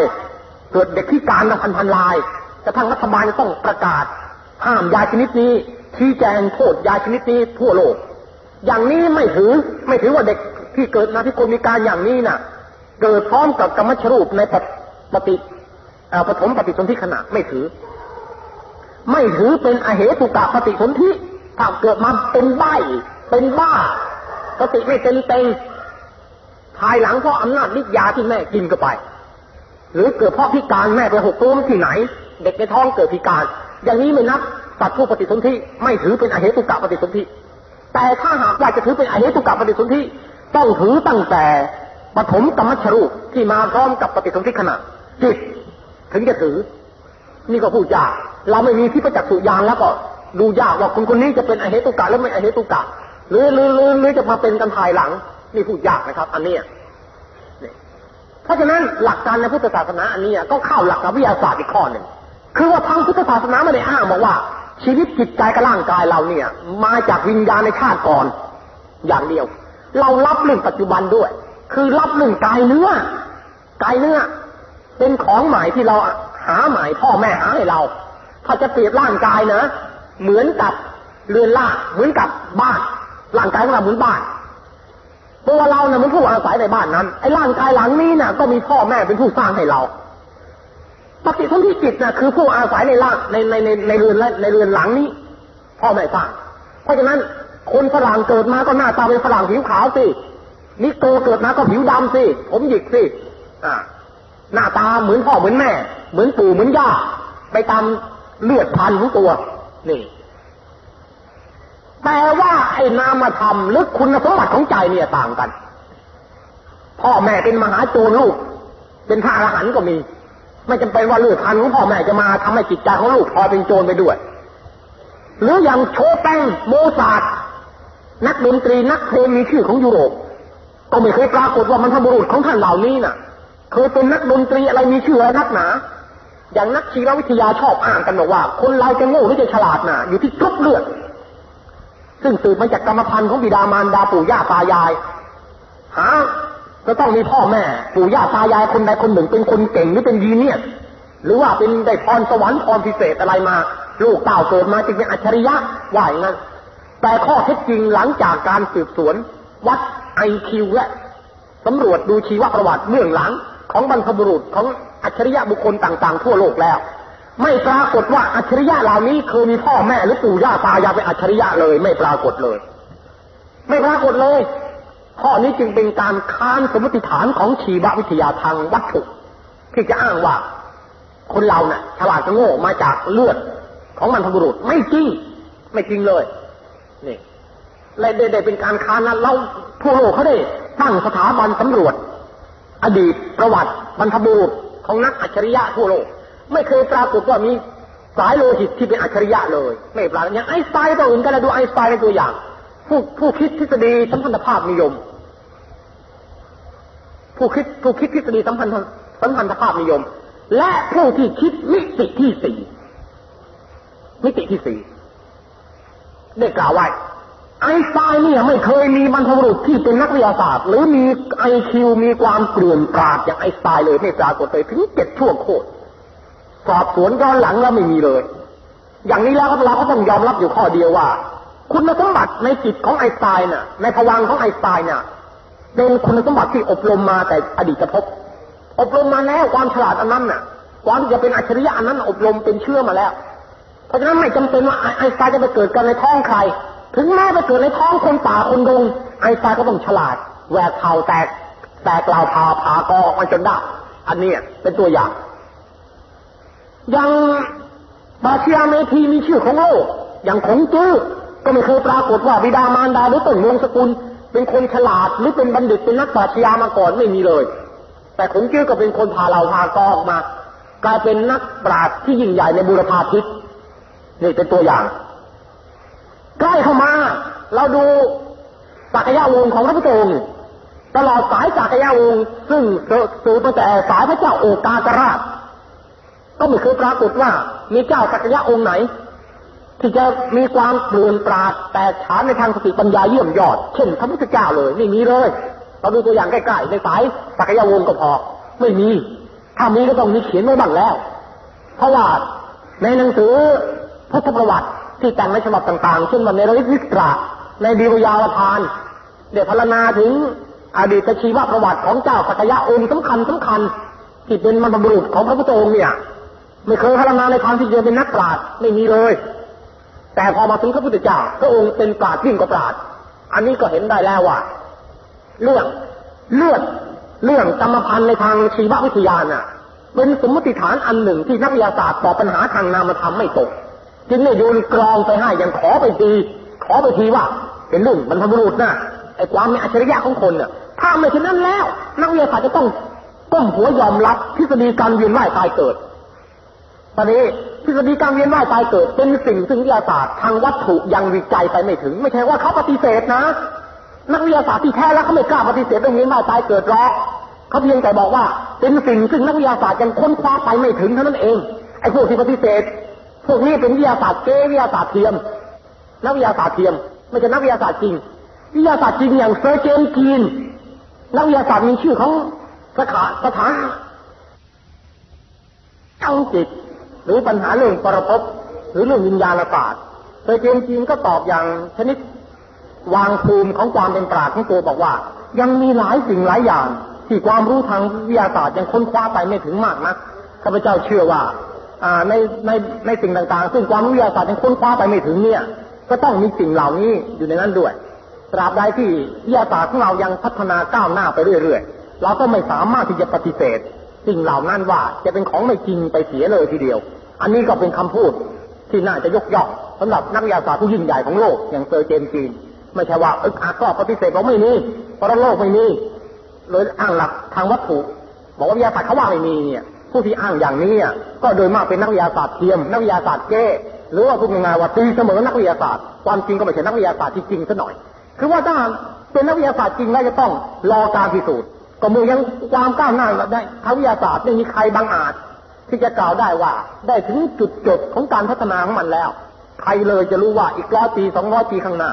เกิดเด็กพิการตั้งพันพันลายกระทั่งรัฐบาลต้องประกาศ ห้ามยาชนิดนี้ ชี้แจงโทษยาชนิดนี้ทั่วโลก อย่างนี้ไม่ถือไม่ถือว่าเด็กที่เกิดมาที่คนมีการอย่างนี้น่ะ เกิดพร้อมกับกรรมชรูปในปฏิปฐมปฏิสนธิขณะไม่ถือ ไม่ถือเป็นอเหตุกะปฏิสนธิ ถ้าเกิดมาเป็นใบเป็นบ้าสติไม่เต็มเต็งภายหลังเพราะอำนาจฤทธิ์ยาที่แม่กินเข้าไป หรือเกิดเพราะพิการแม่ไปหกตัวที่ไหน เด็กในท้องเกิดพิการ อย่างนี้ไม่นับสัตว์ผู้ปฏิสนธิไม่ถือเป็นอเหตุกะปฏิสนธิแต่ถ้าหากว่าจะถือเป็นอเหตุกะปฏิสนธิต้องถือตั้งแต่ปฐมกรรมชรูปที่มาพร้อมกับปฏิสนธิขณะจิตถึงจะถือ นี่ก็พูดยากเราไม่มีที่ประจักษ์สุญานแล้วก็ ดูยากว่าคนคนนี้จะเป็นอเหตุกะหรือไม่อเหตุกะหรือหรือหรือหรือจะมาเป็นกันภายหลังนี่พูดยากนะครับ อันนี้เพราะฉะนั้นหลักการในพุทธศาสนาอันนี้ก็เข้าหลักวิทยาศาสตร์อีกข้อหนึ่งคือว่าทางพุทธศาสนาไม่ได้อ้างบอกว่า ชีวิตจิตใจกับร่างกายเราเนี่ย มาจากวิญญาณในชาติก่อน อย่างเดียว เรารับเรื่องปัจจุบันด้วย คือรับเรื่องกายเนื้อกายเนื้อ เป็นของใหม่ที่เราหาใหม่พ่อแม่หาให้เรา ถ้าจะเปรียบร่างกายนะ เหมือนกับเรือนล่าเหมือนกับบ้านร่างกายของเราเหมือนบ้านตัวเราเนี่ยมันผู้อาศัยในบ้านนั้นไอ้ร่างกายหลังนี้น่ะ ก็มีพ่อแม่เป็นผู้สร้างให้เราปฏิสนธิจิตน่ะคือผู้อาศัยในร่างในในในในเรือนในเรือนหลังนี้ พ่อแม่สร้าง เพราะฉะนั้นคนฝรั่งเกิดมาก็หน้าตาเป็นฝรั่งผิวขาวสินิโกเกิดมาก็ผิวดำสิผมหยิกสิอ่า หน้าตาเหมือนพ่อเหมือนแม่ เหมือนปู่เหมือนย่าไปตามเลือดพันธุ์ของตัว นี่ แต่ว่าไอ้นามธรรมหรือคุณสมบัติของใจเนี่ยต่างกัน พ่อแม่เป็นมหาโจรลูก เป็นพระอรหันต์ก็มี ไม่จำเป็นว่าเลือดพันธุ์ของพ่อแม่จะมาทำให้จิตใจของลูกพลอยเป็นโจรไปด้วย หรืออย่างโชแปงโมซาร์ทนักดนตรีนักเพลงมีชื่อของยุโรป ก็ไม่เคยปรากฏว่าบรรพบุรุษของท่านเหล่านี้น่ะ เคยเป็นนักดนตรีอะไรมีชื่ออะไรนักหนา อย่างนักชีววิทยาชอบอ่านกันบอกว่า คนเราจะโง่หรือจะฉลาดน่ะ อยู่ที่กรุ๊ปเลือด ซึ่งสืบมาจากกรรมพันธุ์ของบิดามารดาปู่ย่าตายายหาจะต้องมีพ่อแม่ปู่ย่าตายายคนใดคนหนึ่งเป็นคนเก่งหรือเป็นยีเนียหรือว่าเป็นได้พรสวรรค์พรพิเศษอะไรมา ลูกเต่าเกิดมาจึงเป็นอัจฉริยะว่าอย่างนั้นแต่ข้อเท็จจริงหลังจากการสืบสวน วัดไอคิวและสำรวจดูชีวประวัติเบื้องหลัง ของบรรพบุรุษของอัจฉริยะบุคคลต่างๆ ทั่วโลกแล้ว ไม่ปรากฏว่าอัจฉริยะเหล่านี้เคยมีพ่อแม่หรือปู่ย่าตายายเป็นอัจฉริยะเลย ไม่ปรากฏเลย ไม่ปรากฏเลย ข้อนี้จึงเป็นการค้านสมมติฐานของชีววิทยาทางวัตถุที่จะอ้างว่า คนเราเนะ่ะฉลาดจะโง่มาจากเลือดของบรรพบุรุษไม่จริงไม่จริงเลยนี่และได้เป็นการค้านนั้นเราทั่วโลกเขาได้ตั้งสถาบันสำรวจ อดีตประวัติบรรพบุรุษของนักอัจฉริยะทั่วโลก ไม่เคยปรากฏว่ามีสายโลหิตที่เป็นอัจฉริยะเลย ไม่ปรากฏอย่างไอสไตน์ตัวอื่นก็ได้ดูไอสไตน์ในตัวอย่าง ผู้ผู้คิดทฤษฎีสัมพันธภาพนิยม ผู้คิดผู้คิดทฤษฎีสัมพันธสัมพันธภาพนิยม และผู้ที่คิดมิติที่สี่มิติที่สี่ได้กล่าวไว้ ไอสไตน์เนี่ยไม่เคยมีบรรพบุรุษที่เป็นนักวิทยาศาสตร์ หรือมีไอคิวมีความเฉลียวฉลาดอย่างไอน์สไตน์เลยไม่ปรากฏเลยถึงเจ็ดชั่วโคตรสอบสวนย้อนหลังแล้วไม่มีเลย อย่างนี้แล้วเราก็ต้องยอมรับอยู่ข้อเดียวว่า คุณสมบัติในจิตของไอน์สไตน์น่ะ ในภวังค์ของไอน์สไตน์น่ะเป็นคุณสมบัติที่อบรมมาแต่อดีตภพอบรมมาแล้วความฉลาดอันนั้นน่ะ ความที่จะเป็นอัจฉริยะอันนั้นอบรมเป็นเชื้อมาแล้ว เพราะฉะนั้นไม่จำเป็นว่าไอน์สไตน์จะไปเกิดกันในท้องใคร ถึงแม้ไปเกิดในท้องคนป่าคนดงไอไซก็ต้องฉลาดแหวกเข่าแตกแตกกล่าวพาพากออกมันจนได้อันนี้เป็นตัวอย่างอย่างบาเชียเมทีมีชื่อของโลก อย่างของจื้อก็ไม่เคยปรากฏว่าบิดามารดาหรือต้นวงสกุล เป็นคนฉลาดหรือเป็นบัณฑิตเป็นนักปราชญามาก่อนไม่มีเลย แต่ของจื้อก็เป็นคนพาเราพากอออกมา กลายเป็นนักปราชญ์ที่ยิ่งใหญ่ในบุรพาทิศนี่เป็นตัวอย่าง ใกล้เข้ามา เราดูสักยะวงของพระพุทธองค์ตลอดสายสักยะวงซึ่งสืบตั้งแต่สายพระเจ้าโอกาสราช ก็ไม่เคยปรากฏว่ามีเจ้าสักยะองค์ไหน ที่จะมีความเปลี่ยนปราดแตกฉานในทางสติปัญญาเยี่ยมยอด เช่นพระพุทธเจ้าเลยไม่มีเลยเราดูตัวอย่างใกล้ๆในสายสักยะวงก็พอไม่มีถ้ามีก็ต้องมีเขียนไว้บ้างแล้วเพราะว่าในหนังสือพุทธประวัติ ที่แต่งในฉบับต่างๆเช่นวันในระวิตราในดีวยาวทาน เดี๋ยวพรรณนาถึงอดีตชีวประวัติของเจ้าสักยะองค์สำคัญสำคัญที่เป็นมรรพบุรุษของพระพุทธองค์เนี่ย ไม่เคยพรรณนาในทางที่จะเป็นนักปราชญ์ไม่มีเลย แต่พอมาถึงพระพุทธเจ้าพระองค์เป็นปราชญ์ยิ่งกว่าปราชญ์อันนี้ก็เห็นได้แล้วว่าเรื่องเลือดเรื่องกรรมพันธ์ในทางชีววิทยาน่ะ เป็นสมมติฐานอันหนึ่งที่นักวิทยาศาสตร์ตอบปัญหาทางนามธรรมไม่ตก จึงได้โยนกรองไปให้ยังขอไปทีขอไปทีว่า เป็นเรื่องบรรพบุรุษนะไอ้ความมีอัจฉริยะของคนเนี่ยถ้าไม่เช่นนั้นแล้ว นักวิทยาศาสตร์จะต้องก้มหัวยอมรับทฤษฎีการเวียนว่ายตายเกิดตอนนี้ทฤษฎีการเวียนว่ายตายเกิด เป็นสิ่งซึ่งวิทยาศาสตร์ทางวัตถุยังวิจัยไปไม่ถึง ไม่ใช่ว่าเขาปฏิเสธนะ นักวิทยาศาสตร์ที่แท้แล้วเขาไม่กล้าปฏิเสธเรื่องเวียนว่ายตายเกิดหรอกเขาเพียงแต่บอกว่า เป็นสิ่งซึ่งนักวิทยาศาสตร์ยังค้นคว้าไปไม่ถึงเท่านั้นเองไอ้พวกที่ปฏิเสธ พวกนี้เป็นวิทยาศาสตร์เก๊วิทยาศาสตร์เทียม นักวิทยาศาสตร์เทียม ไม่ใช่นักวิทยาศาสตร์จริง วิทยาศาสตร์จริงอย่างเซอร์เจมส์จีนส์ นักวิทยาศาสตร์มีชื่อของสถาสถานทางจิตหรือปัญหาเรื่องปรภพหรือเรื่องวิญญาณศาสตร์เซอร์เจนกีนก็ตอบอย่างชนิดวางภูมิของความเป็นปราชญ์ของตัวบอกว่า ยังมีหลายสิ่งหลายอย่าง ที่ความรู้ทางวิทยาศาสตร์ยังค้นคว้าไปไม่ถึงมากนักข้าพเจ้าเชื่อว่า ในในในสิ่งต่างๆ ซึ่งความวิทยาศาสตร์ยังค้นคว้าไปไม่ถึงเนี่ย ก็ต้องมีสิ่งเหล่านี้อยู่ในนั้นด้วย ตราบใดที่วิทยาศาสตร์ของเรายังพัฒนาก้าวหน้าไปเรื่อยๆ เราก็ไม่สามารถที่จะปฏิเสธ สิ่งเหล่านั้นว่าจะเป็นของไม่จริงไปเสียเลยทีเดียว อันนี้ก็เป็นคำพูดที่น่าจะยกย่องสำหรับนักวิทยาศาสตร์ผู้ยิ่งใหญ่ของโลก อย่างเซอร์เจนจีนไม่ใช่ว่าเอออาก็ปฏิเสธว่าไม่มีเพราะโลกไม่มีเลยอ้างหลักทางวัตถุ บอกว่าวิทยาศาสตร์เขาว่าไม่มีเนี่ย ผู้ที่อ้างอย่างนี้ก็โดยมากเป็นนักวิทยาศาสตร์เทียม นักวิทยาศาสตร์เก้หรือว่าพูดง่ายๆว่าตีเสมอนักวิทยาศาสตร์ความจริงก็ไม่ใช่นักวิทยาศาสตร์ที่จริงซะหน่อย คือว่าถ้าเป็นนักวิทยาศาสตร์จริงแล้วจะต้องรอการพิสูจน์ก็มือยังความก้าวหน้าได้ทางวิทยาศาสตร์ไม่มีใครบางอาจ ที่จะกล่าวได้ว่า ได้ถึงจุดจบของการพัฒนาของมันแล้ว ใครเลยจะรู้ว่าอีกร้อยปีสองร้อยปีข้างหน้า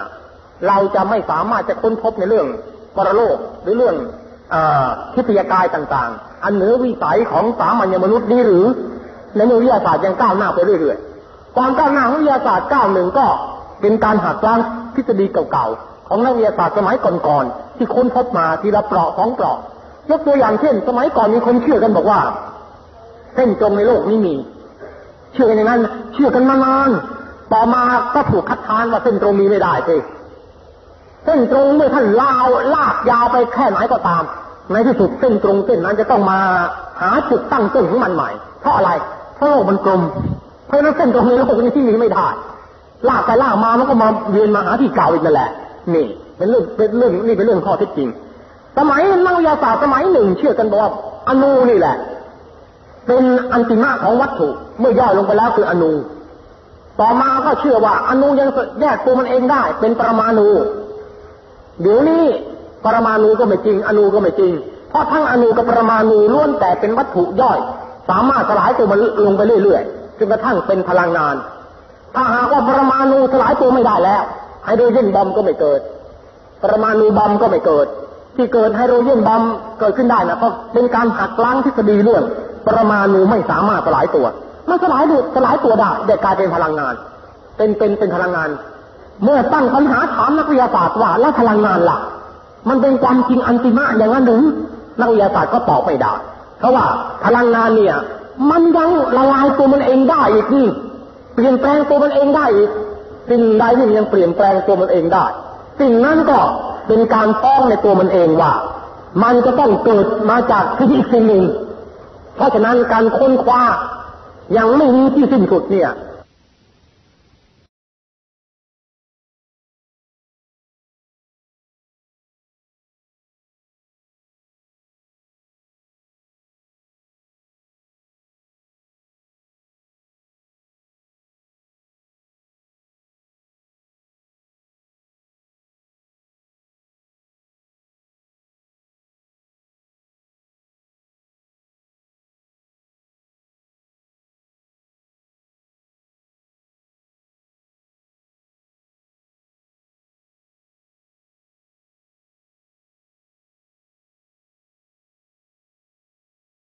เราจะไม่สามารถจะค้นพบในเรื่องปรโลกหรือเรื่อง ทิพยากายต่างๆ อันเหนือวิสัยของสามัญมนุษย์นี้หรือ ในวิทยาศาสตร์ยังก้าวหน้าไปเรื่อยๆ ความก้าวหน้าของวิทยาศาสตร์ก้าวหนึ่งก็เป็นการหักล้างทฤษฎีเก่าๆ ของนักวิทยาศาสตร์สมัยก่อนๆ ที่ค้นพบมาทีละเปราะสองเปราะยกตัวอย่างเช่น สมัยก่อนมีคนเชื่อกันบอกว่าเส้นตรงในโลกนี้มี เชื่อกันอย่างนั้น เชื่อกันมานานต่อมาก็ถูกคัดค้านว่าเส้นตรงมีไม่ได้สิเส้นตรงเมื่อท่านลาวลากยาวไปแค่ไหนก็ตาม ในที่สุดเส้นตรงเส้นนั้นจะต้องมาหาจุดตั้งต้นของมันใหม่ เพราะอะไร เพราะโลกมันกลม เพราะนั้นเส้นตรงในโลกนี้ที่มีไม่ได้ลากไปลากมามันก็มาเวียนมาหาที่เก่าอีกนั่นแหละ นี่ เป็นเรื่องเป็นเรื่องนี่เป็นเรื่องข้อเท็จจริง สมัยนักวิทยาศาสตร์สมัยหนึ่ง เชื่อกันบอกว่าอนูนี่แหละ เป็นอันติมาของวัตถุ เมื่อย่อยลงไปแล้วคืออนู ต่อมาก็เชื่อว่าอนูยังแยกตัวมันเองได้ เป็นปรมาณูเดี๋ยวนี้ ปรมาณูก็ไม่จริง อนูก็ไม่จริง เพราะทั้งอนูกับปรมาณูล้วนแต่เป็นวัตถุย่อย สามารถสลายตัวมันลงไปเรื่อยๆจนกระทั่งเป็นพลังงาน ถ้าหากว่าปรมาณูสลายตัวไม่ได้แล้วไฮโดรเจนบอมก็ไม่เกิด ปรมาณูบอมก็ไม่เกิด ที่เกิดไฮโดรเจนบอมเกิดขึ้นได้นะก็เป็นการหักล้างทฤษฎีเรื่องปรมาณูไม่สามารถสลายตัวมันสลายดูสลายตัวได้เด็กกลายเป็นพลังงาน เป็นเป็นเป็นพลังงาน เมื่อตั้งปัญหาถามนักวิทยาศาสตร์ว่าแล้วพลังงานล่ะ มันเป็นความจริงอันติมาอย่างนั้นหรือนักวิทยาศาสตร์ก็ตอบไม่ได้เพราะว่าพลังงานเนี่ย มันยังละลายตัวมันเองได้อีกนี่เปลี่ยนแปลงตัวมันเองได้อีกสิ่งใดที่มันยังเปลี่ยนแปลงตัวมันเองได้สิ่งนั้นก็เป็นการฟ้องในตัวมันเองว่า มันจะต้องเกิดมาจากที่อีกสิ่งหนึ่ง เพราะฉะนั้นการค้นคว้ายังไม่มีที่สิ้นสุดเนี่ย